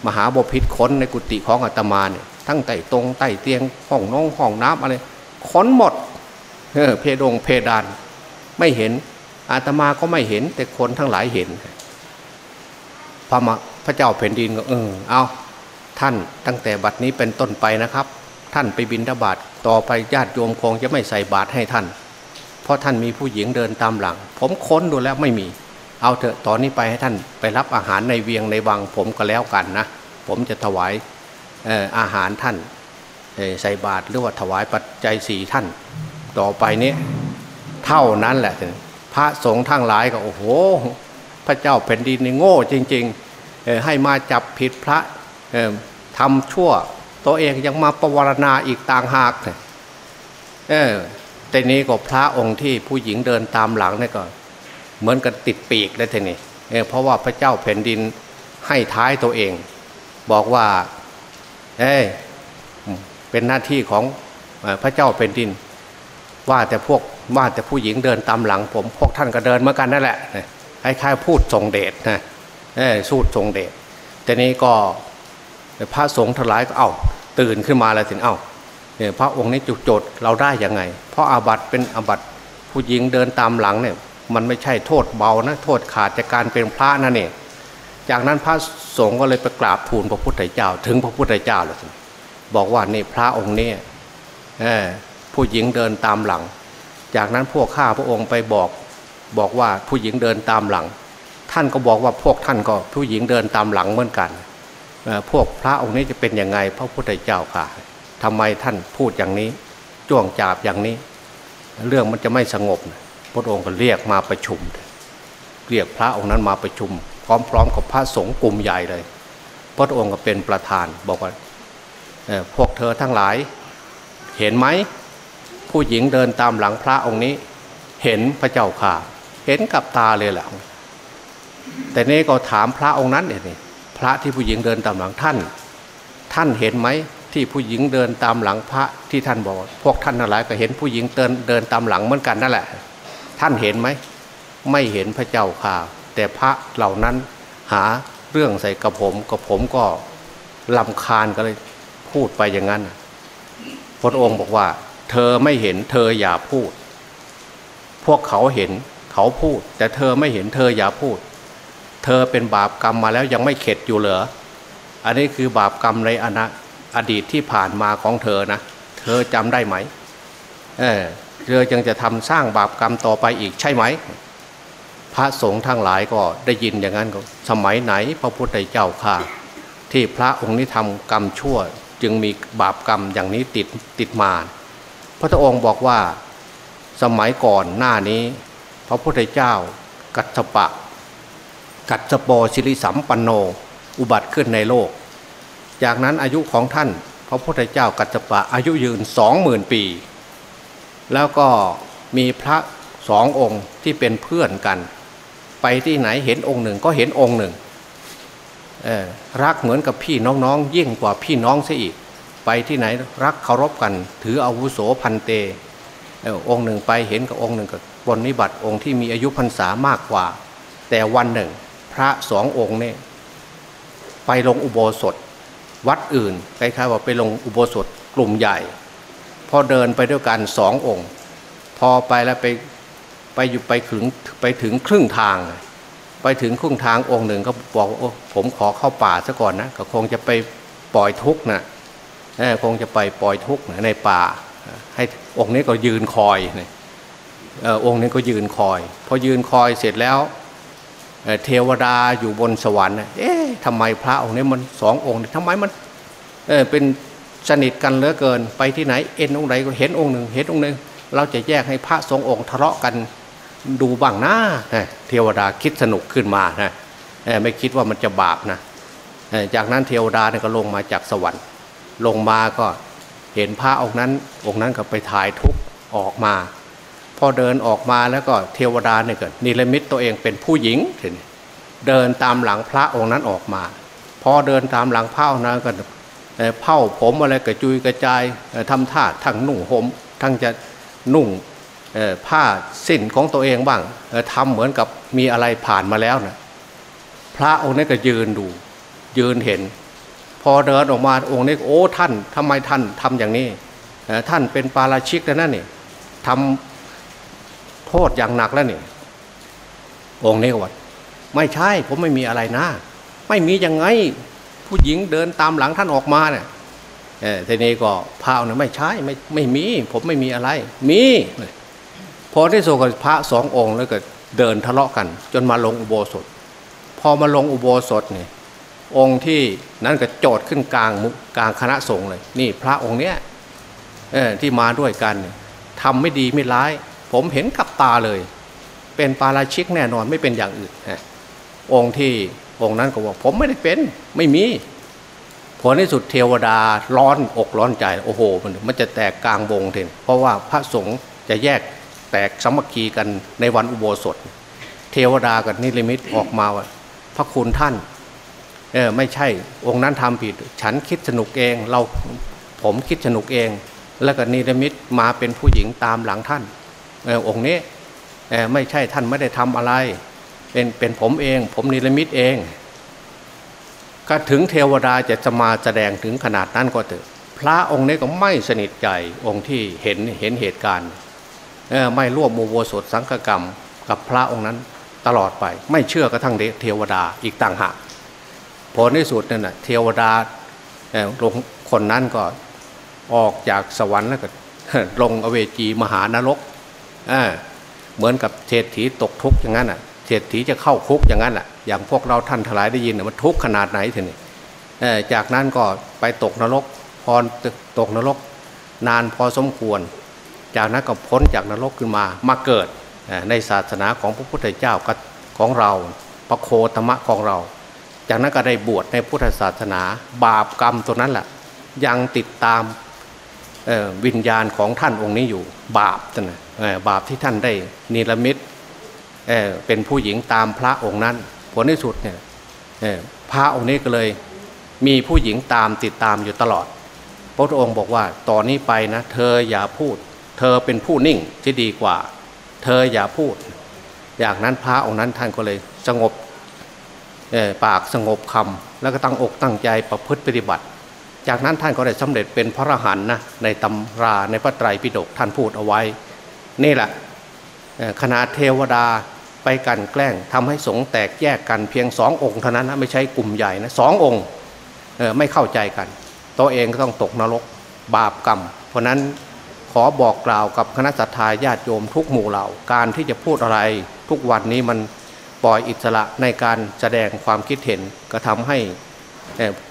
มหาบุพิษค้นในกุฏิของอาตมาเนี่ยทั้งใต้ตรงใต้เตียงห้องน้องห้องน้ำอะไรค้นหมด เพดงเพดาน ไม่เห็นอาตมาก็ไม่เห็น แต่คนทั้งหลายเห็น พระพระเจ้าแผ่นดินก็เออเอาท่านตั้งแต่บัดนี้เป็นต้นไปนะครับ ท่านไปบินทบาทต่อไปญาติโยมคงจะไม่ใส่บาตรให้ท่าน เพราะท่านมีผู้หญิงเดินตามหลัง ผมค้นดูแล้วไม่มี เอาเถอะตอนนี้ไปให้ท่านไปรับอาหารในเวียงในวังผมก็แล้วกันนะ ผมจะถวายอาหารท่านใส่บาตรหรือว่าถวายปัจจัยสี่ท่าน ต่อไปนี้เท่านั้นแหละ พระสงฆ์ทั้งหลายก็โอ้โห พระเจ้าแผ่นดินนี่โง่จริงๆ ให้มาจับผิดพระทำชั่ว ตัวเองยังมาประวรณาอีกต่างหากเออแต่นี้ก็พระองค์ที่ผู้หญิงเดินตามหลังนี่ก็ เหมือนกันติดปีกเลยทีนี้เเพราะว่าพระเจ้าแผ่นดินให้ท้ายตัวเอง บอกว่า เอ้เป็นหน้าที่ของพระเจ้าแผ่นดิน ว่าแต่พวกว่าแต่ผู้หญิงเดินตามหลังผม พวกท่านก็เดินเหมือนกันนั่นแหละคล้ายๆพูดทรงเดชนะสูดทรงเดชแต่นี้ก็พระสงฆ์ทั้งหลายก็เอา้าตื่นขึ้นมาแล้วถึงเอา้าเนี่ยพระองค์นี้จุดโจทย์เราได้ยังไง เพราะอาบัติเป็นอาบัติผู้หญิงเดินตามหลังเนี่ยมันไม่ใช่โทษเบานะโทษขาดจากการเป็นพระนั่นเองจากนั้นพระสงฆ์ก็เลยไปกราบทูลพระพุทธเจ้า ถึงพระพุทธเจ้าเลยบอกว่านี่พระองค์นี้ ผู้หญิงเดินตามหลัง จากนั้นพวกข้าพระองค์ไปบอกบอกว่าผู้หญิงเดินตามหลัง ท่านก็บอกว่าพวกท่านก็ผู้หญิงเดินตามหลังเหมือนกันพวกพระองค์นี้จะเป็นยังไงพระพุทธเจ้าค่ะทำไมท่านพูดอย่างนี้จ้วงจาบอย่างนี้ เรื่องมันจะไม่สงบพระองค์ก็เรียกมาประชุม เรียกพระองค์นั้นมาประชุม พร้อมๆกับพระสงฆ์กลุ่มใหญ่เลย พระองค์ก็เป็นประธานบอกว่าพวกเธอทั้งหลาย เห็นไหม ผู้หญิงเดินตามหลังพระองค์นี้ เห็นพระเจ้าข่าเห็นกับตาเลยแหละแต่นี่ก็ถามพระองค์นั้นเนี่ยพระที่ผู้หญิงเดินตามหลังท่าน ท่านเห็นไหมที่ผู้หญิงเดินตามหลังพระที่ท่านบอก พวกท่านทั้งหลายก็เห็นผู้หญิงเดินเดินตามหลังเหมือนกันนั่นแหละ ท่านเห็นไหมไม่เห็นพระเจ้าข่าแต่พระเหล่านั้นหาเรื่องใส่กระผมกระผมก็ลำคาญก็เลยพูดไปอย่างนั้นพระองค์บอกว่า เธอไม่เห็นเธออย่าพูด พวกเขาเห็นเขาพูด แต่เธอไม่เห็นเธออย่าพูด เธอเป็นบาปกรรมมาแล้วยังไม่เข็ดอยู่เหรออันนี้คือบาปกรรมในอนาอดีตที่ผ่านมาของเธอนะ เธอจำได้ไหมเออเธอยังจะทำสร้างบาปกรรมต่อไปอีกใช่ไหม พระสงฆ์ทั้งหลายก็ได้ยินอย่างนั้นก็สมัยไหนพระพุทธเจ้าข่าที่พระองค์นี้ทำกรรมชั่วจึงมีบาปกรรมอย่างนี้ติดติดมา พระองค์บอกว่าสมัยก่อนหน้านี้ พระพุทธเจ้า กัจจปะ กัจจปชิริสัมปันโน อุบัติขึ้นในโลก จากนั้นอายุของท่าน พระพุทธเจ้ากัจจปะอายุยืนสองหมื่นปี แล้วก็มีพระสององค์ที่เป็นเพื่อนกัน ไปที่ไหนเห็นองค์หนึ่งก็เห็นองค์หนึ่งรักเหมือนกับพี่น้องๆยิ่งกว่าพี่น้องซะอีก ไปที่ไหนรักเคารพกัน ถืออาวุโสพันเตองค์หนึ่งไปเห็นกับองค์หนึ่งกับบนนิบัติองค์ที่มีอายุพรรษามากกว่า แต่วันหนึ่ง พระสององค์เนี่ยไปลงอุโบสถ วัดอื่นคล้ายๆว่าไปลงอุโบสถกลุ่มใหญ่ พอเดินไปด้วยกันสององค์ พอไปแล้วไปไปอยู่ไปถึงไปถึงครึ่งทาง ไปถึงครึ่งทางองค์หนึ่งก็บอกโอ้ผมขอเข้าป่าซะก่อนนะก็คงจะไปปล่อยทุกข์นะ คงจะไปปล่อยทุกข์ในป่า ให้องค์นี้ก็ยืนคอยองค์นี้ก็ยืนคอย พอยืนคอยเสร็จแล้วเทวดาอยู่บนสวรรค์ เอ๊ะทำไมพระองค์นี้มันสององค์ทำไมมันเเป็นสนิทกันเหลือเกิน ไปที่ไหนเอ็นองค์ไหนก็เห็นองค์หนึ่งเห็นองค์หนึ่งเราจะแยกให้พระสององค์ทะเลาะกันดูบ้างน้าเทวดาคิดสนุกขึ้นมานะไม่คิดว่ามันจะบาปนะจากนั้นเทวดาก็ลงมาจากสวรรค์ ลงมาก็เห็นพระองค์นั้นองค์นั้นก็ไปถ่ายทุกออกมา พอเดินออกมาแล้วก็เทวดาเนี่ยเก็นิรมิตตัวเองเป็นผู้หญิงเดินตามหลังพระองค์นั้นออกมา พอเดินตามหลังพระองค์นั้นก็เผ้าผมอะไรกระจุยกระจายทำท่าทั้งนุ่งห่มทั้งจะนุ่งผ้าสิ้นของตัวเองบ้างทำเหมือนกับมีอะไรผ่านมาแล้วนะพระองค์นี้นก็ยืนดู ยืนเห็น อเดินออกมาองค์นี้โอ้ท่านทำไมท่านทำอย่างนี้ท่านเป็นปาราชิกแล้วนั่นนี่ทำโทษอย่างหนักแล้วนี่องค์นี้ก็ว่าไม่ใช่ผมไม่มีอะไรนะ ไม่มียังไงผู้หญิงเดินตามหลังท่านออกมาเนี่ยเออทีนี้ก็พระนะไม่ใช่ไม่ไม่มี ผมไม่มีอะไร มีพอที่สุดกับพระสององค์แล้วก็เดินทะเลาะกัน จนมาลงอุโบสถ พอมาลงอุโบสถเนี่ย องค์ที่นั้นก็โจดขึ้นกลางกลางคณะสงฆ์เลย นี่พระองค์เนี้ยที่มาด้วยกันทำไม่ดีไม่ร้าย ผมเห็นกับตาเลย เป็นปาราชิกแน่นอนไม่เป็นอย่างอื่นองค์ที่องค์นั้นก็บอกผมไม่ได้เป็นไม่มีผลในสุดเทวดาร้อนอกร้อนใจโอ้โห มันมันจะแตกกลางวงเถนเพราะว่าพระสงฆ์จะแยกแตกสมัคคีกันในวันอุโบสถ เทวดากับนิรมิตออกมาว่าพระคุณท่าน เออไม่ใช่องค์นั้นทำผิด ฉันคิดสนุกเอง เราผมคิดสนุกเอง แล้วก็นิรมิตมาเป็นผู้หญิงตามหลังท่านองค์นี้ไม่ใช่ท่านไม่ได้ทำอะไร เป็นเป็นผมเอง ผมนิรมิตเอง ก็ถึงเทวดาจะจะมาแสดงถึงขนาดนั้นก็เถอะพระองค์นี้ก็ไม่สนิทใจองค์ที่เห็นเห็นเหตุการณ์ไม่ร่วมโมโวสถสังฆกรรม กับพระองค์นั้นตลอดไป ไม่เชื่อกระทั่งเทวดาอีกต่างหาก ผลที่สุดนั่นนะเทวดาลงคนนั้นก็ออกจากสวรรค์แล้วก็ลงอเวจีมหานรกเหมือนกับเศรษฐีตกทุกข์อย่างนั้นอะเศรษฐีจะเข้าคุกอย่างนั้นอะอย่างพวกเราท่านทลายได้ยินมันทุกข์ขนาดไหนทีนี้จากนั้นก็ไปตกนรกพอตกนรก นานพอสมควร จากนั้นก็พ้นจากนรกขึ้นมามาเกิดในศาสนาของพระพุทธเจ้าของเราพระโคตมะของเรา จากนั้นก็ได้บวชในพุทธศาสนา บาปกรรมตัวนั้นแหละยังติดตามวิญญาณของท่านองค์นี้อยู่ บาปนะบาปที่ท่านได้นิรมิตเเป็นผู้หญิงตามพระองค์นั้น ผลที่สุดเนี่ยพระองค์นี้ก็เลยมีผู้หญิงตามติดตามอยู่ตลอด พระองค์บอกว่าต่อนนี้ไปนะเธออย่าพูด เธอเป็นผู้นิ่งที่ดีกว่า เธออย่าพูด อย่างนั้นพระองค์นั้นท่านก็เลยสงบ ปากสงบคำแล้วก็ตั้งอกตั้งใจประพฤติปฏิบัติ จากนั้นท่านก็ได้สำเร็จเป็นพระอรหันต์นะในตำราในพระไตรปิฎกท่านพูดเอาไว้ นี่แหละคณะเทวดาไปกันแกล้งทำให้สงแตกแยกกันเพียงสององค์เท่านั้นนะไม่ใช่กลุ่มใหญ่นะสององค์ไม่เข้าใจกัน ตัวเองก็ต้องตกนรกบาปกรรม เพราะนั้นขอบอกกล่าวกับคณะสัตยาญาติโยมทุกหมู่เหล่าการที่จะพูดอะไรทุกวันนี้มัน ปล่อยอิสระในการแสดงความคิดเห็นก็ทำให้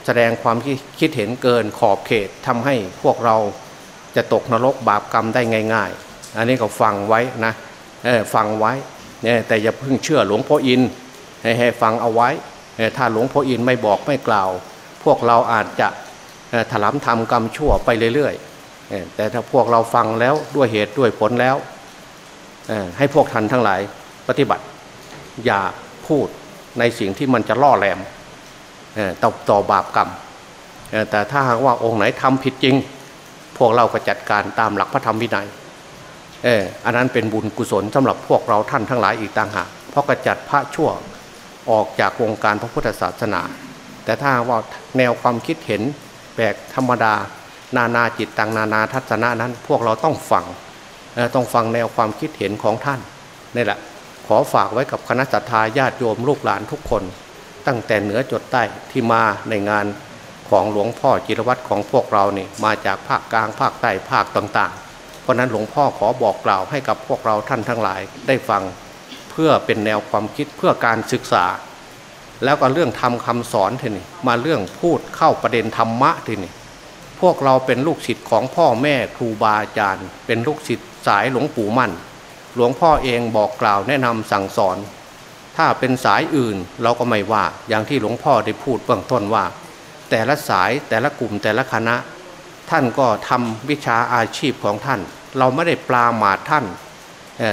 แสดงความคิดเห็นเกินขอบเขตทำให้พวกเราจะตกนรกบาปกรรมได้ง่าย ๆ อันนี้ก็ฟังไว้นะฟังไว้แต่อย่าเพิ่งเชื่อหลวงพ่ออินให้ฟังเอาไว้ ถ้าหลวงพ่ออินไม่บอกไม่กล่าว พวกเราอาจจะถลำทำกรรมชั่วไปเรื่อยๆแต่ถ้าพวกเราฟังแล้วด้วยเหตุด้วยผลแล้วให้พวกท่านทั้งหลายปฏิบัติ อย่าพูดในสิ่งที่มันจะล่อแหลมต่อต่อบาปกรรมแต่ถ้าหากว่าองค์ไหนทำผิดจริง พวกเราก็จัดการตามหลักพระธรรมวินัยเอออันนั้นเป็นบุญกุศลสำหรับพวกเราท่านทั้งหลายอีกต่างหากเพราะกระจัดพระชั่วออกจากวงการพระพุทธศาสนา แต่ถ้าว่าแนวความคิดเห็นแปลกธรรมดา นานาจิตตังนานาทัศนะนั้น พวกเราต้องฟังต้องฟังแนวความคิดเห็นของท่านนี่แหละ ขอฝากไว้กับคณะสัตยาญาติโยมลูกหลานทุกคน ตั้งแต่เหนือจดใต้ที่มาในงานของหลวงพ่อจิรวัตรของพวกเราเนี่ยมาจากภาคกลางภาคใต้ภาคต่างๆ เพราะนั้นหลวงพ่อขอบอกกล่าวให้กับพวกเราท่านทั้งหลายได้ฟังเพื่อเป็นแนวความคิดเพื่อการศึกษา แล้วก็เรื่องทำคำสอนทีนี่มาเรื่องพูดเข้าประเด็นธรรมะทีนี่พวกเราเป็นลูกศิษย์ของพ่อแม่ครูบาอาจารย์ เป็นลูกศิษย์สายหลวงปู่มั่น หลวงพ่อเองบอกกล่าวแนะนำสั่งสอน ถ้าเป็นสายอื่นเราก็ไม่ว่าอย่างที่หลวงพ่อได้พูดเบื้องต้นว่า แต่ละสายแต่ละกลุ่มแต่ละคณะ ท่านก็ทำวิชาอาชีพของท่าน เราไม่ได้ปลาหมาดท่าน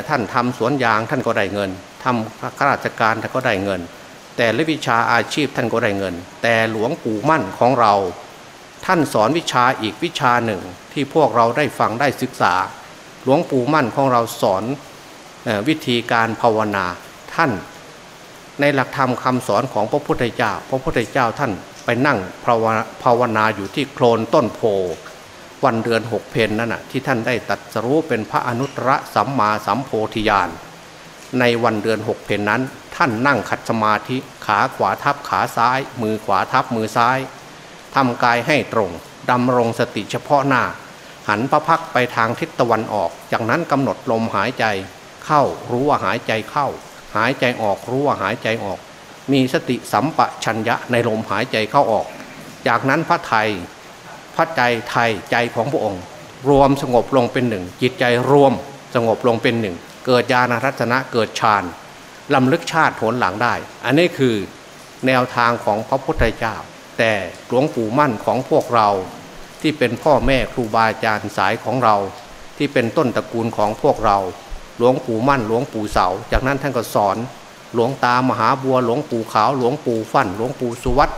ท่านทำสวนยางท่านก็ได้เงินทำข้าราชการท่านก็ได้เงิน แต่ละวิชาอาชีพท่านก็ได้เงิน แต่หลวงปู่มั่นของเรา ท่านสอนวิชาอีกวิชาหนึ่งที่พวกเราได้ฟังได้ศึกษา หลวงปู่มั่นของเราสอนวิธีการภาวนาท่าน ในหลักธรรมคำสอนของพระพุทธเจ้า พระพุทธเจ้าท่านไปนั่งภาวนาอยู่ที่โคลนต้นโพวันเดือนหกเพนนั่นนะที่ท่านได้ตัดสรู้เป็นพระอนุตตรสัมมาสัมโพธิญาณในวันเดือนหกเพนนั้น ท่านนั่งขัดสมาธิขาขวาทับขาซ้าย มือขวาทับมือซ้ายทำกายให้ตรงดำรงสติเฉพาะหน้า หันพระพักไปทางทิศตะวันออก จากนั้นกำหนดลมหายใจ เข้ารู้ว่าหายใจเข้า หายใจออกรู้ว่าหายใจออก มีสติสัมปชัญญะในลมหายใจเข้าออก จากนั้นพระไทยพระใจไทยใจของพระองค์ รวมสงบลงเป็นหนึ่ง จิตใจรวมสงบลงเป็นหนึ่ง เกิดญาณรัตนะเกิดฌานลำลึกชาติผลหลังได้ อันนี้คือแนวทางของพระพุทธเจ้า แต่หลวงปู่มั่นของพวกเรา ที่เป็นพ่อแม่ครูบาอาจารย์สายของเรา ที่เป็นต้นตระกูลของพวกเรา หลวงปู่มั่นหลวงปู่เสา จากนั้นท่านก็สอน หลวงตามหาบัวหลวงปู่ขาว หลวงปู่ฟั่น หลวงปู่สุวัต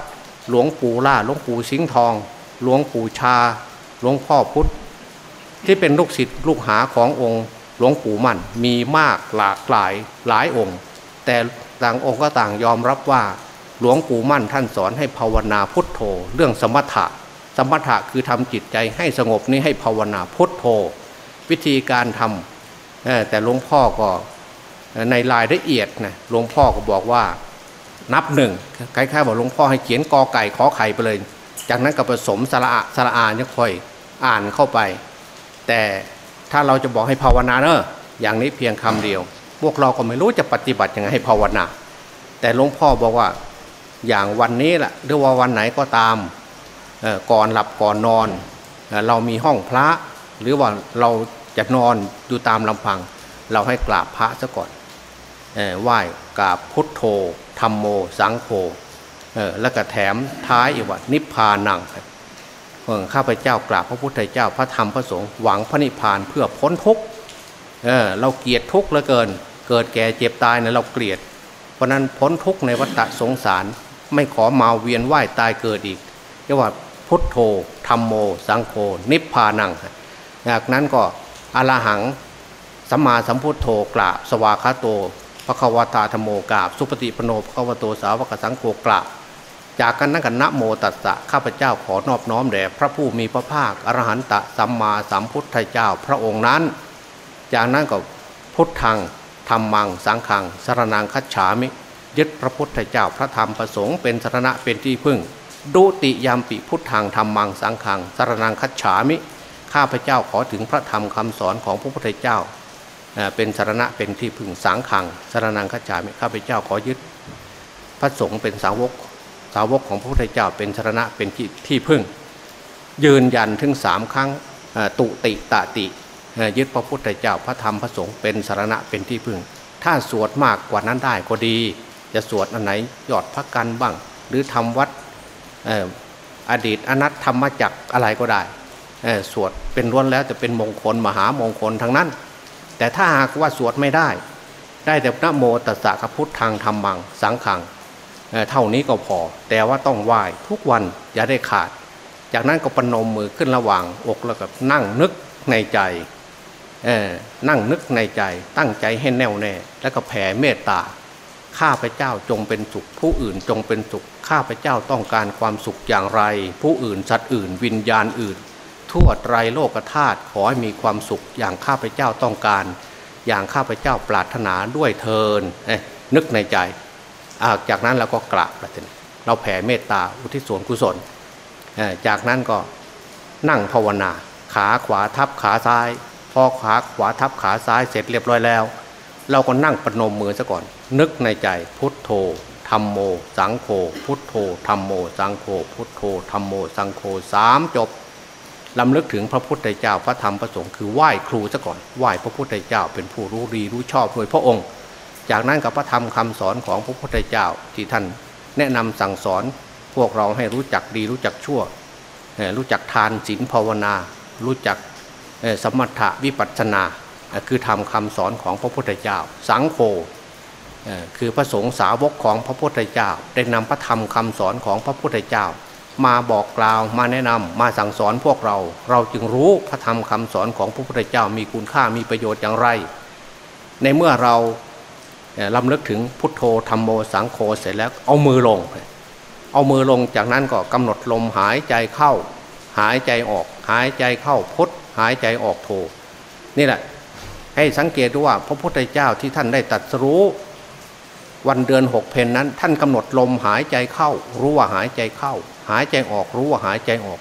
หลวงปู่ล่าหลวงปู่สิงห์ทอง หลวงปู่ชา หลวงพ่อพุทธที่เป็นลูกศิษย์ลูกหาขององค์ หลวงปู่มั่นมีมากหลากหลายหลายองค์ แต่ต่างองค์ก็ต่างยอมรับว่า หลวงปู่มั่นท่านสอนให้ภาวนาพุทโธเรื่องสมถะ สมถะคือทำจิตใจให้สงบนี้ให้ภาวนาพุทโธ วิธีการทำแต่หลวงพ่อก็ในรายละเอียดนะหลวงพ่อก็บอกว่านับหนึ่งคล้ายๆบอกหลวงพ่อให้เขียนกอไก่ขอไข่ไปเลย จากนั้นก็ผสมสระอะสระอานี่ค่อยอ่านเข้าไป แต่ถ้าเราจะบอกให้ภาวนาเนอะอย่างนี้เพียงคำเดียว พวกเราก็ไม่รู้จะปฏิบัติยังไงให้ภาวนา แต่หลวงพ่อบอกว่าอย่างวันนี้แหละหรือว่าวันไหนก็ตาม ก่อนหลับก่อนนอน เรามีห้องพระ หรือว่าเราจะนอนอยู่ตามลำพัง เราให้กราบพระซะก่อนไหว้กราบพุทโธธรรมโม สังโฆแล้วก็แถมท้ายอีกว่านิพพานังข้าพเจ้ากราบพระพุทธเจ้าพระธรรมพระสงฆ์หวังพระนิพพานเพื่อพ้นทุกข์เเราเกลียดทุกข์เหลือเกิน เกิดแก่เจ็บตายเนี่ยเราเกลียด เพราะนั้นพ้นทุกข์ในวัฏสงสาร ไม่ขอมาเวียนว่ายตายเกิดอีกเรียกว่า พุทโธธรรมโม สังโฆนิพพานัง จากนั้นก็อรหังสัมมาสัมพุทโธกราบสวาคาโตพระควตาธรรมโมกราบ สุปฏิปโนพระควโตสาวกสังโฆกราบ จากกันนั้นกันนะโมตัสสะข้าพเจ้าขอนอบน้อมแด่พระผู้มีพระภาคอรหันตะสัมมาสัมพุทธเจ้าพระองค์นั้น จากนั้นก็พุทธังธรรมังสังขังสารนังคัจฉามิ ยึดพระพุทธเจ้าพระธรรมประสงค์เป็นสารณะเป็นที่พึ่ง ดุติยามปิพุทธังธรรมังสังขังสารนังคัจฉามิ ข้าพเจ้าขอถึงพระธรรมคำสอนของพระพุทธเจ้า เป็นสารณะเป็นที่พึ่งสังขังสารนังคัจฉามิ ข้าพเจ้าขอยึด พระสงฆ์เป็นสาวกสาวกของพระพุทธเจ้า เป็นสารณะเป็นที่ที่พึ่ง ยืนยันถึงสามครั้งตุติตะติยึดพระพุทธเจ้าพระธรรมพระสงฆ์เป็นสารณะเป็นที่พึ่ง ถ้าสวดมากกว่านั้นได้ก็ดี จะสวดอันไหนยอดพระกันบ้าง หรือทำวัด อดีตอนัตธรรมจักอะไรก็ได้สวดเป็นล้วนแล้วจะเป็นมงคลมหามงคลทั้งนั้น แต่ถ้าหากว่าสวดไม่ได้ ได้แต่นโมตัสสะกพุทธทางธรรมังสังขังเท่านี้ก็พอ แต่ว่าต้องไหว้ทุกวันอย่าได้ขาด จากนั้นก็ปนมมือขึ้นระหว่างอกแล้วกับนั่งนึกในใจนั่งนึกในใจตั้งใจให้แน่วแน่ แล้วก็แผ่เมตตา ข้าพเจ้าจงเป็นสุข ผู้อื่นจงเป็นสุข ข้าพเจ้าต้องการความสุขอย่างไร ผู้อื่นสัตว์อื่น วิญญาณอื่น ทั่วไตรโลกธาตุขอให้มีความสุขอย่างข้าพเจ้าต้องการ อย่างข้าพเจ้าปรารถนาด้วยเทินนึกในใจจากนั้นเราก็กราบเราแผ่เมตตาอุทิศส่วนกุศลจากนั้นก็นั่งภาวนา ขาขวาทับขาซ้าย พอขาขวาทับขาซ้ายเสร็จเรียบร้อยแล้ว เราก็นั่งปนมมือซะก่อน นึกในใจพุทโธธรรมโม สังโฆพุทโธธรรมโม สังโฆพุทโธธรรมโม สังโฆสามจบลำลึกถึงพระพุทธเจ้าพระธรรมพระสงฆ์คือไหว้ครูซะก่อนไหว้พระพุทธเจ้าเป็นผู้รู้ดีรู้ชอบโดยพระองค์ จากนั้นกับพระธรรมคำสอนของพระพุทธเจ้าที่ท่านแนะนำสั่งสอนพวกเราให้รู้จักดีรู้จักชั่ว รู้จักทานศีลภาวนา รู้จักสมถะวิปัสสนา คือทำคำสอนของพระพุทธเจ้า สังโฆคือพระสงฆ์สาวกของพระพุทธเจ้า ได้นำพระธรรมคำสอนของพระพุทธเจ้า มาบอกกล่าวมาแนะนำมาสั่งสอนพวกเรา เราจึงรู้พระธรรมคำสอนของพระพุทธเจ้ามีคุณค่ามีประโยชน์อย่างไร ในเมื่อเราลำลึกถึงพุทโธธรรมโมสังโฆเสร็จแล้วเอามือลง เอามือลงจากนั้นก็กำหนดลมหายใจเข้า หายใจออก หายใจเข้าพุทหายใจออกโธนี่แหละ ให้สังเกตดูว่าพระพุทธเจ้าที่ท่านได้ตัดรู้ วันเดือนหกเพนนั้น ท่านกำหนดลมหายใจเข้า รู้ว่าหายใจเข้า หายใจออกรู้ว่าหายใจออก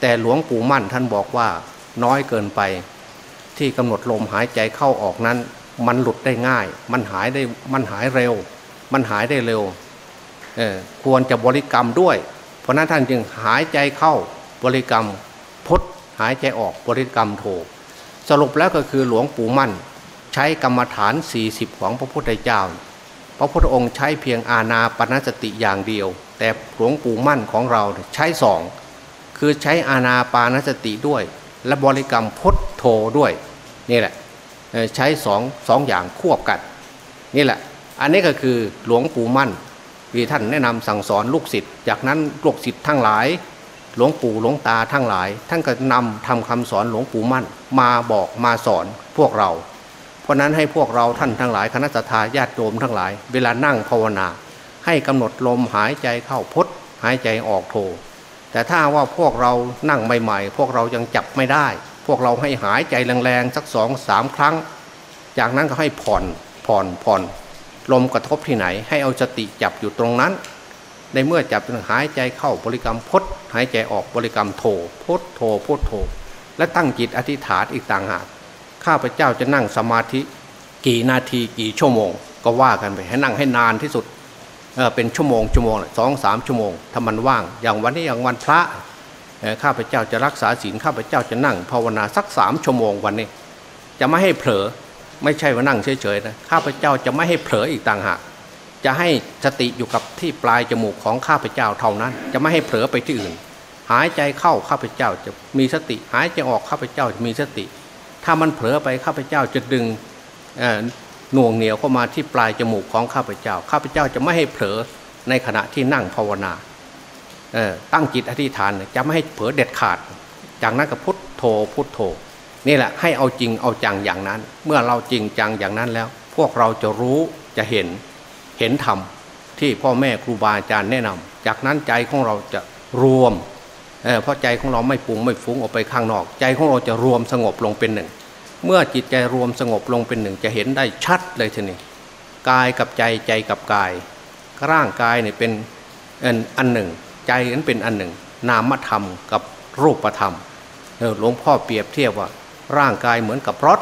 แต่หลวงปู่มั่นท่านบอกว่าน้อยเกินไป ที่กำหนดลมหายใจเข้าออกนั้น มันหลุดได้ง่าย มันหายได้มันหายเร็ว มันหายได้เร็วควรจะบริกรรมด้วย เพราะนั้นท่านจึงหายใจเข้าบริกรรมพดหายใจออกบริกรรมโท สรุปแล้วก็คือหลวงปู่มั่น ใช้กรรมฐาน 40 ของพระพุทธเจ้า พระพุทธองค์ใช้เพียงอาณาปณสติอย่างเดียว แต่หลวงปู่มั่นของเราใช้สองคือใช้อาณาปานสติด้วย และบริกรรมพดโทด้วยนี่แหละใช้สองสองอย่างควบกันนี่แหละ อันนี้ก็คือหลวงปู่มั่นที่ท่านแนะนำสั่งสอนลูกศิษย์จากนั้นลูกศิษย์ทั้งหลาย หลวงปู่หลวงตาทั้งหลาย ท่านก็นำทำคำสอนหลวงปู่มั่น มาบอกมาสอนพวกเรา เพราะนั้นให้พวกเราท่านทั้งหลายคณะสัตยาติโยมทั้งหลาย เวลานั่งภาวนา ให้กำหนดลมหายใจเข้าพดหายใจออกโท แต่ถ้าว่าพวกเรานั่งใหม่ๆ พวกเรายังจับไม่ได้ พวกเราให้หายใจแรงๆสักสองสามครั้ง จากนั้นก็ให้ผ่อนผ่อนผ่อนลมกระทบที่ไหน ให้เอาสติจับอยู่ตรงนั้น ในเมื่อจับหายใจเข้าบริกรรมพดหายใจออกบริกรรมโถพดโถพดโถและตั้งจิตอธิษฐานอีกต่างหากข้าพเจ้าจะนั่งสมาธิกี่นาทีกี่ชั่วโมง ก็ว่ากันไปให้นั่งให้นานที่สุดเเป็นชั่วโมงชั่วโมงสองสามชั่วโมงถ้ามันว่าง อย่างวันนี้อย่างวันพระข้าพเจ้าจะรักษาศีลข้าพเจ้าจะนั่งภาวนาสักสามชั่วโมงวันนี้ จะไม่ให้เผลอไม่ใช่ว่านั่งเฉยๆนะข้าพเจ้าจะไม่ให้เผลออีกต่างหาก จะให้สติอยู่กับที่ปลายจมูกของข้าพเจ้าเท่านั้น จะไม่ให้เผลอไปที่อื่น หายใจเข้าข้าพเจ้าจะมีสติ หายใจออกข้าพเจ้าจะมีสติ ถ้ามันเผลอไปข้าพเจ้าจะดึงหน่วงเหนียวเข้ามาที่ปลายจมูกของข้าพเจ้า ข้าพเจ้าจะไม่ให้เผลอในขณะที่นั่งภาวนาตั้งจิตอธิษฐานจะไม่ให้เผลอเด็ดขาด จากนั้นก็พุทโธพุทโธนี่แหละให้เอาจริงเอาจังอย่างนั้น เมื่อเราจริงจังอย่างนั้นแล้ว พวกเราจะรู้จะเห็น เห็นธรรมที่พ่อแม่ครูบาอาจารย์แนะนำจากนั้นใจของเราจะรวมเเพราะใจของเราไม่ปุงไม่ฟุ้งออกไปข้างนอก ใจของเราจะรวมสงบลงเป็นหนึ่ง เมื่อจิตใจรวมสงบลงเป็นหนึ่ง จะเห็นได้ชัดเลยทีนี้กายกับใจใจกับกาย ร่างกายเนี่ยเป็นอันหนึ่ง ใจนั้นเป็นอันหนึ่ง นามธรรมกับรูปธรรมหลวงพ่อเปรียบเทียบว่า ร่างกายเหมือนกับรถ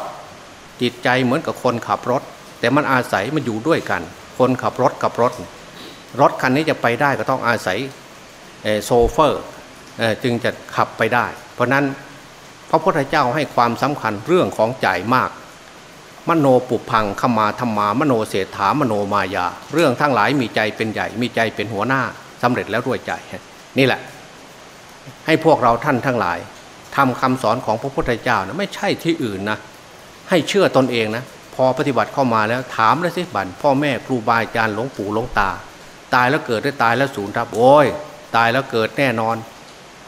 จิตใจเหมือนกับคนขับรถ แต่มันอาศัยมันอยู่ด้วยกัน คนขับรถกับรถ รถคันนี้จะไปได้ก็ต้องอาศัยโซเฟอร์จึงจะขับไปได้ เพราะนั้นพระพุทธเจ้าให้ความสำคัญเรื่องของใจมาก มโนปุพังขมาธรรมามโนเศรษฐามโนมายา เรื่องทั้งหลายมีใจเป็นใหญ่ มีใจเป็นหัวหน้าสำเร็จแล้วด้วยใจ นี่แหละ ให้พวกเราท่านทั้งหลายทำคำสอนของพระพุทธเจ้านะไม่ใช่ที่อื่นนะให้เชื่อตนเองนะ พอปฏิบัติเข้ามาแล้วถามแล้วสิบันพ่อแม่ครูบาอาจารย์หลวงปู่หลวงตา ตายแล้วเกิดได้ตายแล้วสูญครับโอ้ยตายแล้วเกิดแน่นอน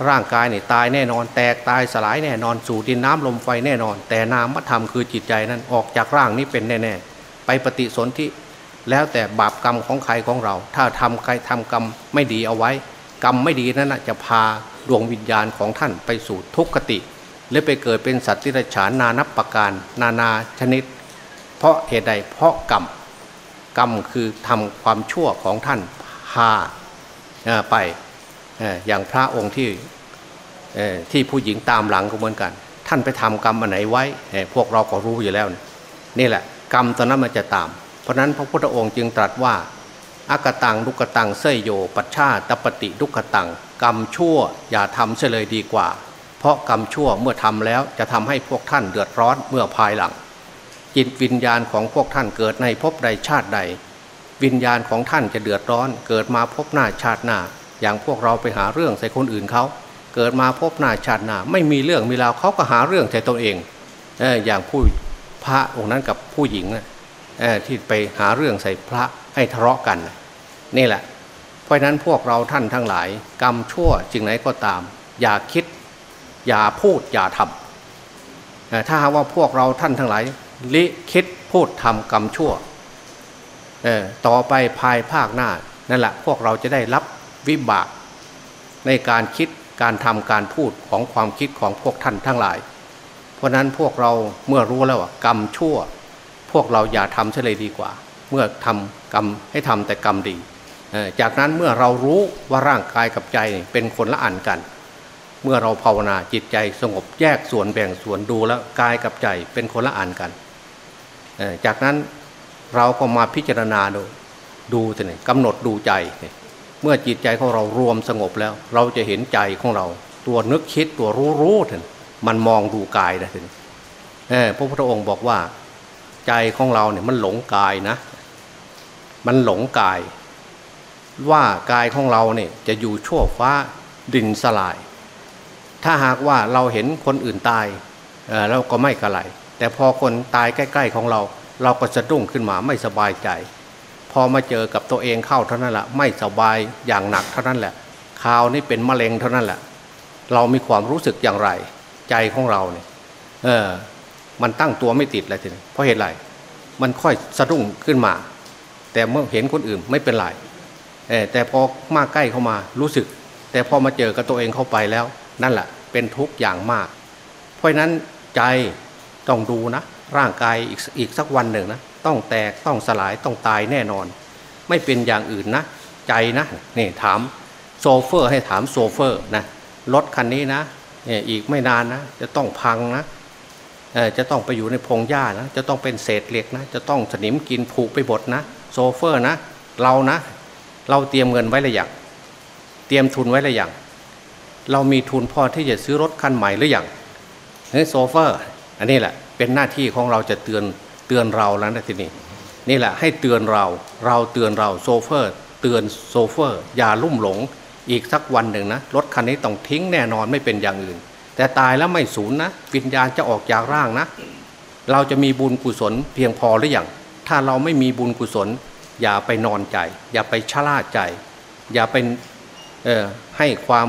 ร่างกายนี่ตายแน่นอน แตกตายสลายแน่นอนสู่ดินน้ำลมไฟแน่นอน แต่นามธรรมคือจิตใจนั้นออกจากร่างนี้เป็นแน่ๆไปปฏิสนธิแล้วแต่บาปกรรมของใครของเรา ถ้าทำใครทำกรรมไม่ดีเอาไว้ กรรมไม่ดีนั้นจะพาดวงวิญญาณของท่านไปสู่ทุกขติหรือไปเกิดเป็นสัตว์ที่ไรฉานนานับประการ นานาชนิด เพราะเหตุใดเพราะกรรมกรรมคือทำความชั่วของท่านพาไปอย่างพระองค์ที่ที่ผู้หญิงตามหลังก็เหมือนกัน ท่านไปทำกรรมอันไหนไว้ พวกเราก็รู้อยู่แล้ว นี่แหละ กรรมตอนนั้นมันจะตาม เพราะนั้นพระพุทธองค์จึงตรัสว่าอากตังลุกตังเสยโย ปัชชาตปฏิลุกตัง กรรมชั่วอย่าทำเฉลยดีกว่า เพราะกรรมชั่วเมื่อทำแล้วจะทำให้พวกท่านเดือดร้อนเมื่อภายหลัง จิตวิญญาณของพวกท่านเกิดในภพใดชาติใด วิญญาณของท่านจะเดือดร้อน เกิดมาพบหน้าชาติหน้า อย่างพวกเราไปหาเรื่องใส่คนอื่นเขาเกิดมาพบหน้าชาติหน้า ไม่มีเรื่องมีราวเขาก็หาเรื่องใส่ตัวเองเอออย่างผู้พระองค์นั้นกับผู้หญิงที่ไปหาเรื่องใส่พระให้ทะเลาะกันนี่แหละ เพราะนั้นพวกเราท่านทั้งหลาย กรรมชั่วจึงไหนก็ตาม อย่าคิด อย่าพูดอย่าทำถ้าหากว่าพวกเราท่านทั้งหลาย ลิคิดพูดทำกรรมชั่วต่อไปภายภาคหน้านั่นแหละพวกเราจะได้รับวิบากในการคิดการทำการพูดของความคิดของพวกท่านทั้งหลาย เพราะนั้นพวกเราเมื่อรู้แล้วว่ากรรมชั่ว พวกเราอย่าทำเฉลยดีกว่า เมื่อทำกรรมให้ทำแต่กรรมดี จากนั้นเมื่อเรารู้ว่าร่างกายกับใจเป็นคนละอันกัน เมื่อเราภาวนาจิตใจสงบแยกส่วนแบ่งส่วนดูแล้วกายกับใจเป็นคนละอันกัน จากนั้นเราก็มาพิจารณาดูดูสิเนี่ยกำหนดดูใจ เมื่อจิตใจของเรารวมสงบแล้ว เราจะเห็นใจของเรา ตัวนึกคิดตัวรู้รู้ถึงมันมองดูกายนะถึงพระพุทธองค์บอกว่า ใจของเราเนี่ยมันหลงกายนะ มันหลงกาย ว่ากายของเราเนี่ยจะอยู่ชั่วฟ้าดินสลาย ถ้าหากว่าเราเห็นคนอื่นตายเราก็ไม่กระไร แต่พอคนตายใกล้ ๆของเรา เราก็จะดุ้งขึ้นมาไม่สบายใจ พอมาเจอกับตัวเองเข้าเท่านั้นแหละไม่สบายอย่างหนักเท่านั้นแหละข่าวนี้เป็นมะเร็งเท่านั้นแหละ เรามีความรู้สึกอย่างไร ใจของเราเนี่ยเออ มันตั้งตัวไม่ติดแล้วทีนี้เพราะเหตุไรมันค่อยสะดุ้งขึ้นมา แต่เมื่อเห็นคนอื่นไม่เป็นไรแต่พอมาใกล้เข้ามารู้สึก แต่พอมาเจอกับตัวเองเข้าไปแล้ว นั่นแหละเป็นทุกข์อย่างมาก เพราะนั้นใจ ต้องดูนะ ร่างกายอีกอีกสักวันหนึ่งนะ ต้องแตกต้องสลายต้องตายแน่นอน ไม่เป็นอย่างอื่นนะ ใจนะนี่ถามโซเฟอร์ให้ถามโซเฟอร์นะรถคันนี้นะเนี่ยอีกไม่นานนะ จะต้องพังนะจะต้องไปอยู่ในพงหญ้านะ จะต้องเป็นเศษเหล็กนะ จะต้องสนิมกินผุไปหมดนะ โซเฟอร์นะ เรานะ เราเตรียมเงินไว้หรือยังเตรียมทุนไว้หรือยังเรามีทุนพอที่จะซื้อรถคันใหม่หรือยังเฮ้ยโซเฟอร์ อันนี้แหละเป็นหน้าที่ของเราจะเตือนเตือนเราแล้วนะทีนี้นี่แหละให้เตือนเราเราเตือนเราโซเฟอร์เตือนโซเฟอร์ อย่าลุ่มหลง อีกสักวันหนึ่งนะรถคันนี้ต้องทิ้งแน่นอนไม่เป็นอย่างอื่น แต่ตายแล้วไม่สูญนะวิญญาณจะออกจากร่างนะ เราจะมีบุญกุศลเพียงพอหรือยังถ้าเราไม่มีบุญกุศล อย่าไปนอนใจ อย่าไปชะล่าใจ อย่าเป็นให้ความ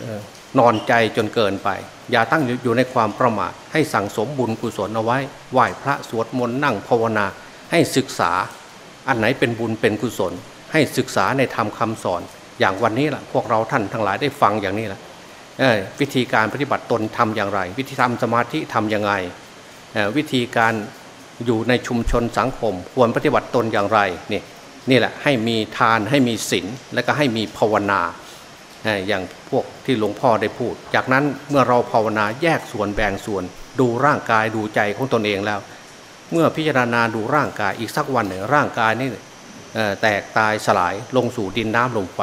ออนอนใจจนเกินไป อย่าตั้งอยู่ในความประมาทให้สั่งสมบุญกุศลเอาไว้ ไหว้พระสวดมนต์นั่งภาวนา ให้ศึกษา อันไหนเป็นบุญเป็นกุศล ให้ศึกษาในธรรมคำสอน อย่างวันนี้แหละพวกเราท่านทั้งหลายได้ฟังอย่างนี้แหละเอ่อวิธีการปฏิบัติตนทำอย่างไร วิธีทำสมาธิทำยังไงวิธีการอยู่ในชุมชนสังคม ควรปฏิบัติตนอย่างไรนี่นี่แหละให้มีทานให้มีศีลและก็ให้มีภาวนา อย่างพวกที่หลวงพ่อได้พูด จากนั้นเมื่อเราภาวนาแยกส่วนแบ่งส่วน ดูร่างกายดูใจของตนเองแล้ว เมื่อพิจารณาดูร่างกายอีกสักวันหนึ่งร่างกายนี่แตกตายสลายลงสู่ดินน้ำลมไฟ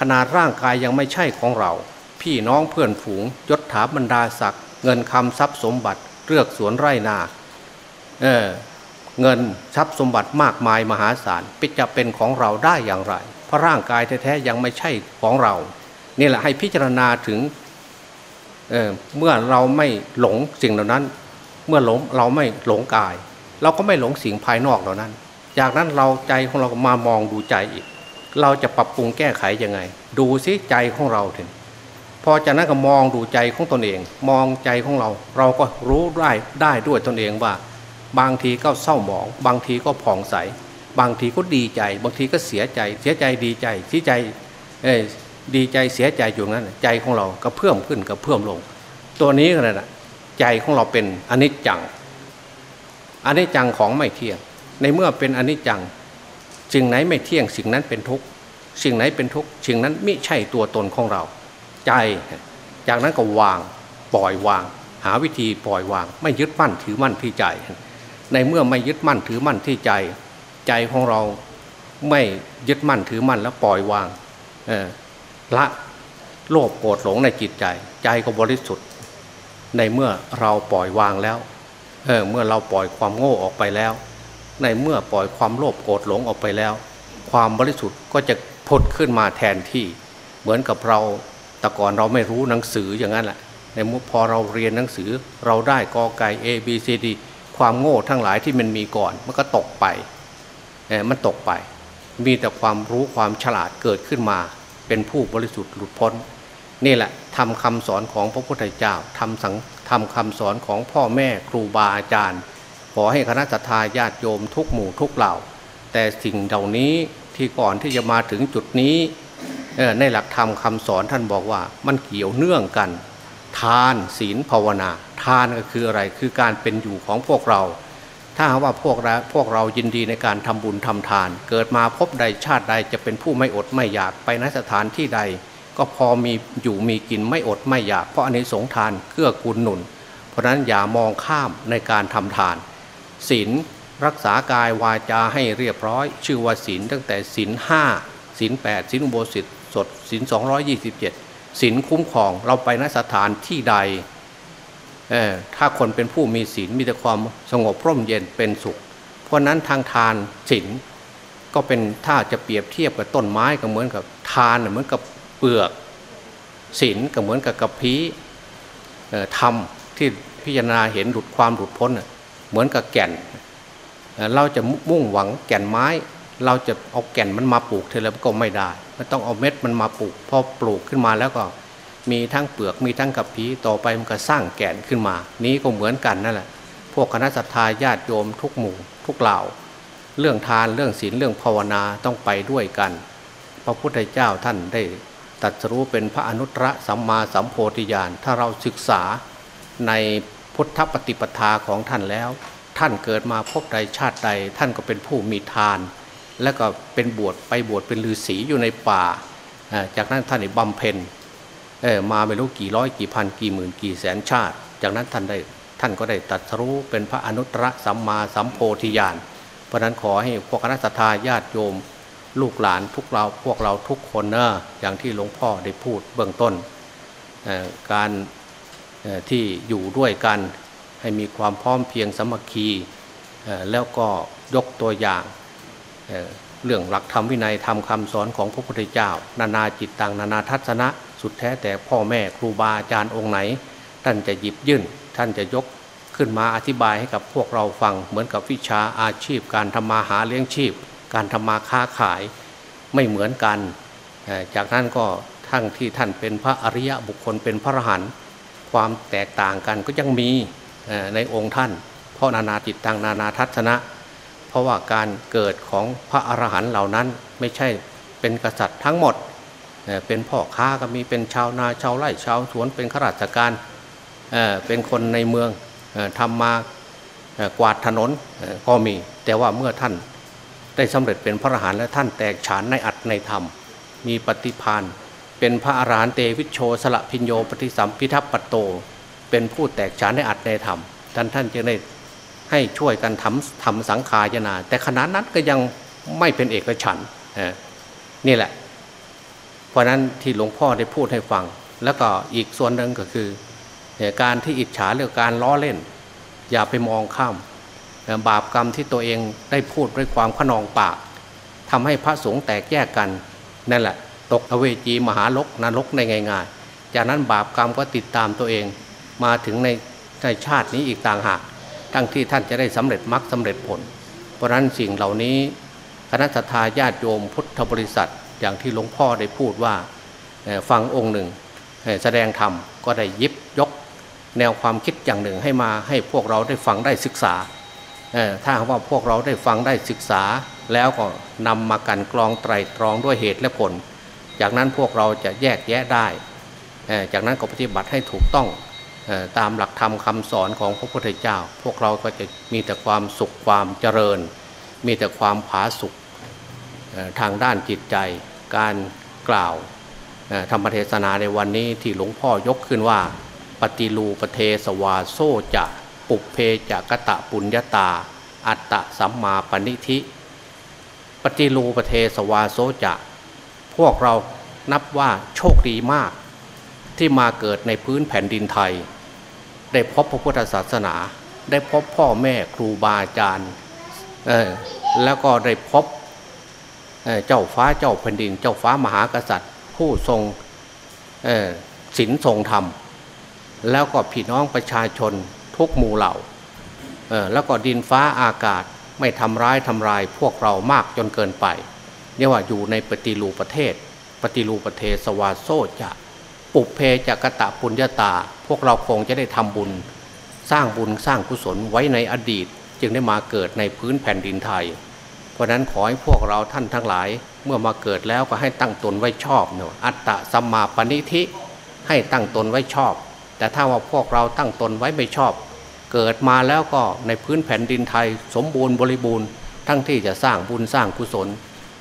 ขนาดร่างกายยังไม่ใช่ของเรา พี่น้องเพื่อนฝูงยศถาบรรดาศักดิ์เงินคำทรัพย์สมบัติเลือกสวนไร่นาเเงินทรัพย์สมบัติมากมายมหาศาลปิจะเป็นของเราได้อย่างไร เพราะร่างกายแท้ๆยังไม่ใช่ของเรา นี่แหละให้พิจารณาถึงเเมื่อเราไม่หลงสิ่งเหล่านั้น เมื่อหลงเราไม่หลงกาย เราก็ไม่หลงสิ่งภายนอกเหล่านั้น จากนั้นเราใจของเรามามองดูใจอีก เราจะปรับปรุงแก้ไขยังไง ดูซิใจของเราถึงพอจากนั้นก็มองดูใจของตนเอง มองใจของเรา เราก็รู้ได้ได้ด้วยตนเองว่า บางทีก็เศร้าหมอง บางทีก็ผ่องใส บางทีก็ดีใจ บางทีก็เสียใจ เสียใจดีใจเสียใจเอ้ดีใจเสียใจอยู่นั้นใจของเราก็เพิ่มขึ้นกับเพิ่มลง ตัวนี้ก็นั่นะใจของเราเป็นอนิจจังอนิจจังของไม่เที่ยง ในเมื่อเป็นอนิจจังสิ่งไหนไม่เที่ยง สิ่งนั้นเป็นทุกข์สิ่งไหนเป็นทุกข์สิ่งนั้นไม่ใช่ตัวตนของเรา ใจ จากนั้นก็วางปล่อยวาง หาวิธีปล่อยวาง ไม่ยึดมั่นถือมั่นที่ใจ ในเมื่อไม่ยึดมั่นถือมั่นที่ใจ ใจของเราไม่ยึดมั่นถือมั่นแล้วปล่อยวางละโลภโกรธหลงในจิตใจ ใจก็บริสุทธิ์ ในเมื่อเราปล่อยวางแล้วเเมื่อเราปล่อยความโง่ออกไปแล้ว ในเมื่อปล่อยความโลภโกรธหลงออกไปแล้ว ความบริสุทธิ์ก็จะผุดขึ้นมาแทนที่ เหมือนกับเราแต่ก่อนเราไม่รู้หนังสืออย่างนั้นแหละในเมื่อพอเราเรียนหนังสือเราได้กอไก่ A B C D ความโง่ทั้งหลายที่มันมีก่อนมันก็ตกไป มันตกไป มีแต่ความรู้ความฉลาดเกิดขึ้นมา เป็นผู้บริสุทธิ์หลุดพ้น นี่แหละทำคำสอนของพระพุทธเจ้าทำสังทำคำสอนของพ่อแม่ครูบาอาจารย์ ขอให้คณะสัตยาญาติโยมทุกหมู่ทุกเหล่า แต่สิ่งเหล่านี้ที่ก่อนที่จะมาถึงจุดนี้ในหลักธรรมคำสอนท่านบอกว่ามันเกี่ยวเนื่องกัน ทานศีลภาวนา ทานก็คืออะไรคือการเป็นอยู่ของพวกเรา ถ้าว่าพวกเราพวกเรายินดีในการทำบุญทำทาน เกิดมาพบใดชาติใดจะเป็นผู้ไม่อดไม่อยากไปนสถานที่ใด ก็พอมีอยู่มีกินไม่อดไม่อยาก เพราะอันนี้สงทานเกื้อกูลหนุน เพราะฉะนั้นอย่ามองข้ามในการทำทานศีลรักษากายวาจาให้เรียบร้อย ชื่อว่าศีลตั้งแต่ศีลห้าศีลแปดศีลอุโบสถสดศีลสองร้อยยี่สิบเจ็ดศีลคุ้มครองเราไปนสถานที่ใด ถ้าคนเป็นผู้มีศีลมีแต่ความสงบร่มเย็นเป็นสุข เพราะนั้นทางทานศีลก็เป็นถ้าจะเปรียบเทียบกับต้นไม้ก็เหมือนกับทานเหมือนกับเปลือกศีลก็เหมือนกับกระพี้ธรรมที่พิจารณาเห็นหลุดความหลุดพ้นเหมือนกับแก่น เราจะมุ่งหวังแก่นไม้ เราจะเอาแก่นมันมาปลูกเทแล้วก็ไม่ได้ มันต้องเอาเม็ดมันมาปลูกพอปลูกขึ้นมาแล้วก็ มีทั้งเปลือกมีทั้งกระพีต่อไปมันก็สร้างแก่นขึ้นมา นี้ก็เหมือนกันนั่นแหละพวกคณะสัตยาญาติโยมทุกหมู่ ทุกเหล่า เรื่องทานเรื่องศีลเรื่องภาวนาต้องไปด้วยกัน พระพุทธเจ้าท่านได้ตัดสรู้เป็นพระอนุตตรสัมมาสัมโพธิญาณถ้าเราศึกษาในพุทธปฏิปทาของท่านแล้ว ท่านเกิดมาพบใดชาติใด ท่านก็เป็นผู้มีทาน แล้วก็เป็นบวชไปบวชเป็นฤาษีอยู่ในป่า จากนั้นท่านได้บำเพ็ญ มาไม่รู้กี่ร้อยกี่พันกี่หมื่นกี่แสนชาติ จากนั้นท่านได้ท่านก็ได้ตัดรู้เป็นพระอนุตตรสัมมาสัมโพธิญาณ เพราะนั้นขอให้พวกคณะทาญาติโยม ลูกหลานทุกเราพวกเราทุกคนนะอย่างที่หลวงพ่อได้พูดเบื้องต้น การที่อยู่ด้วยกันให้มีความพร้อมเพียงสมัคคีแล้วก็ยกตัวอย่างเรื่องหลักธรรมวินัยธรรมคำสอนของพระพุทธเจ้า นานาจิตตังนานาทัศนะ สุดแท้แต่พ่อแม่ครูบาอาจารย์องค์ไหน ท่านจะหยิบยื่น ท่านจะยกขึ้นมาอธิบายให้กับพวกเราฟัง เหมือนกับวิชาอาชีพ การทำมาหาเลี้ยงชีพ การทำมาค้าขายไม่เหมือนกัน จากนั้นก็ทั้งที่ท่านเป็นพระอริยะบุคคลเป็นพระอรหันต์ความแตกต่างกันก็ยังมีในองค์ท่าน เพราะนานาจิตตังนานาทัศนะ เพราะว่าการเกิดของพระอรหันต์เหล่านั้นไม่ใช่เป็นกษัตริย์ทั้งหมด เป็นพ่อค้าก็มีเป็นชาวนาชาวไร่ชาวสวนเป็นข้าราชการเป็นคนในเมืองทำมากวาดถนนก็มี แต่ว่าเมื่อท่านได้สำเร็จเป็นพระอรหันต์และท่านแตกฉานในอัตในธรรม มีปฏิพานเป็นพระอรหันต์เตวิชโชสละพิญโยปฏิสัมพิทัพปโต เป็นผู้แตกฉานในอัตในธรรม ท่านท่านจึงได้ให้ช่วยกันทำทำสังขายนา แต่ขณะนั้นก็ยังไม่เป็นเอกฉันนี่แหละ ราะนั้นที่หลวงพ่อได้พูดให้ฟัง แล้วก็อีกส่วนหนึ่งก็คือการที่อิจฉาเรื่องการล้อเล่น อย่าไปมองข้ามบาปกรรมที่ตัวเองได้พูดด้วยความขนองปากทำให้พระสงฆ์แตกแยกกันนั่นแหละ ตกอเวจีมหาลกนรกในง่ายๆ จากนั้นบาปกรรมก็ติดตามตัวเองมาถึงในในชาตินี้อีกต่างหาก ทั้งที่ท่านจะได้สำเร็จมรรคสาเร็จผล เพราะนั้นสิ่งเหล่านี้คณะทาญาติโยมพุทธบริษัท อย่างที่หลวงพ่อได้พูดว่าฟังองค์หนึ่งแสดงธรรมก็ได้ยิบยกแนวความคิดอย่างหนึ่งให้มาให้พวกเราได้ฟังได้ศึกษาถ้าว่าพวกเราได้ฟังได้ศึกษา แล้วก็นำมากันกรองไตรตรองด้วยเหตุและผล จากนั้นพวกเราจะแยกแยะได้ จากนั้นก็ปฏิบัติให้ถูกต้องตามหลักธรรมคาสอนของพระพุทธเจ้า พวกเราก็จะมีแต่ความสุขความเจริญ มีแต่ความผาสุข ทางด้านจิตใจการกล่าวธรรมเทศนาในวันนี้ที่หลวงพ่อยกขึ้นว่า ปฏิรูปเทสวาโส จะปุพเพจะกะตะปุญญะตา อัตตะสัมมาปณิธิ ปฏิรูปเทสวาโส จะ พวกเรานับว่าโชคดีมาก ที่มาเกิดในพื้นแผ่นดินไทย ได้พบพระพุทธศาสนา ได้พบพ่อแม่ครูบาอาจารย์แล้วก็ได้พบ เจ้าฟ้าเจ้าแผ่นดิน เจ้าฟ้ามหากษัตริย์ ผู้ทรงศีลทรงธรรม แล้วก็พี่น้องประชาชนทุกหมู่เหล่าแล้วก็ดินฟ้าอากาศไม่ทำร้ายทำลายพวกเรามากจนเกินไปเรียว่าอยู่ในปฏิรูปประเทศ ปฏิรูประเทศสวาโซจะปุเพจะกะตะปุญญาตา พวกเราคงจะได้ทำบุญ สร้างบุญสร้างกุศลไว้ในอดีต จึงได้มาเกิดในพื้นแผ่นดินไทย เพราะนั้นขอให้พวกเราท่านทั้งหลาย เมื่อมาเกิดแล้วก็ให้ตั้งตนไว้ชอบเนาะอัตตะสัมมาปณิธิให้ตั้งตนไว้ชอบ แต่ถ้าว่าพวกเราตั้งตนไว้ไม่ชอบ เกิดมาแล้วก็ในพื้นแผ่นดินไทย สมบูรณ์บริบูรณ์ ทั้งที่จะสร้างบุญสร้างกุศล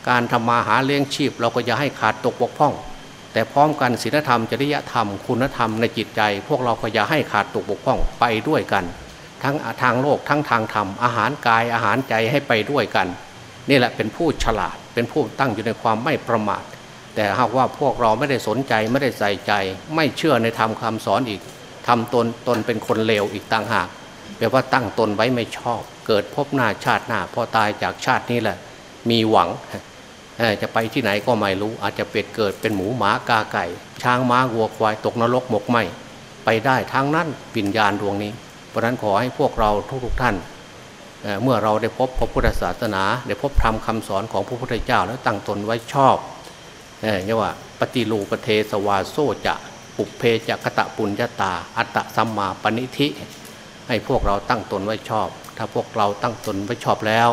การทำมาหาเลี้ยงชีพ เราก็อย่าให้ขาดตกบกพร่อง แต่พร้อมกันศีลธรรมจริยธรรม คุณธรรมในจิตใจ พวกเราก็อย่าให้ขาดตกบกพร่องไปด้วยกัน ทั้งทางโลกทั้งทางธรรมอาหารกายอาหารใจให้ไปด้วยกัน นี่แหละเป็นผู้ฉลาด เป็นผู้ตั้งอยู่ในความไม่ประมาท แต่หากว่าพวกเราไม่ได้สนใจไม่ได้ใส่ใจ ไม่เชื่อในธรรมคาสอนอีกทำตนตนเป็นคนเลวอีกต่างหากแปลว่าตั้งตนไว้ไม่ชอบ เกิดพบหน้าชาติหน้าพอตายจากชาตินี้แหละ มีหวังจะไปที่ไหนก็ไม่รู้ อาจจะเป็ดเกิดเป็นหมูหมากาไก่ ช้างม้าวัวควายตกนรกหมกไหมไปได้ทั้งนั้นปิญญาณดวงนี้ เพราะนั้นขอให้พวกเราทุกๆท่าน เมื่อเราได้พบพระพุทธศาสนา ได้พบธรรมคาสอนของพระพุทธเจ้าแล้วตั้งตนไว้ชอบเนี่ยว่าปฏิรูปเทสวาโซจะปุเพจะกะตะปุญญาตา อัตตะสัมมาปณิธิ ให้พวกเราตั้งตนไว้ชอบ ถ้าพวกเราตั้งตนไว้ชอบแล้ว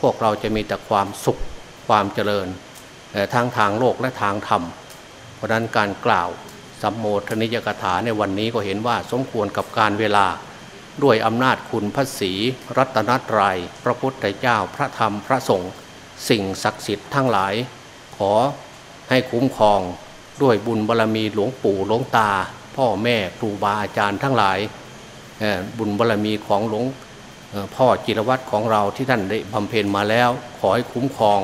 พวกเราจะมีแต่ความสุขความเจริญทั้งทางโลกและทางธรรม เพราะนั้นการกล่าวสัมโมทนิยกถาในวันนี้ก็เห็นว่าสมควรกับการเวลา ด้วยอำนาจคุณพระศรีรัตนตรยัยพระพุทธเจ้าพระธรรมพระสงฆ์สิ่งศักดิ์สิทธิ์ทั้งหลาย ขอให้คุ้มครองด้วยบุญบารรมีหลวงปู่หลวงตา พ่อแม่ครูบาอาจารย์ทั้งหลาย บุญบารรมีของหลวงพ่อจิรวัตรของเราที่ท่านได้บำเพ็ญมาแล้ว ขอให้คุ้มครอง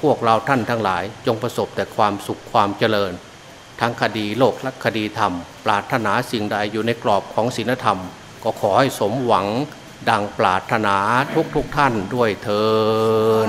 พวกเราท่านทั้งหลาย จงประสบแต่ความสุขความเจริญ ทั้งคดีโลกและคดีธรรม ปราถนาสิ่งใดอยู่ในกรอบของศีลธรรม ก็ขอให้สมหวังดังปรารถนาทุกทุกท่านด้วยเทอ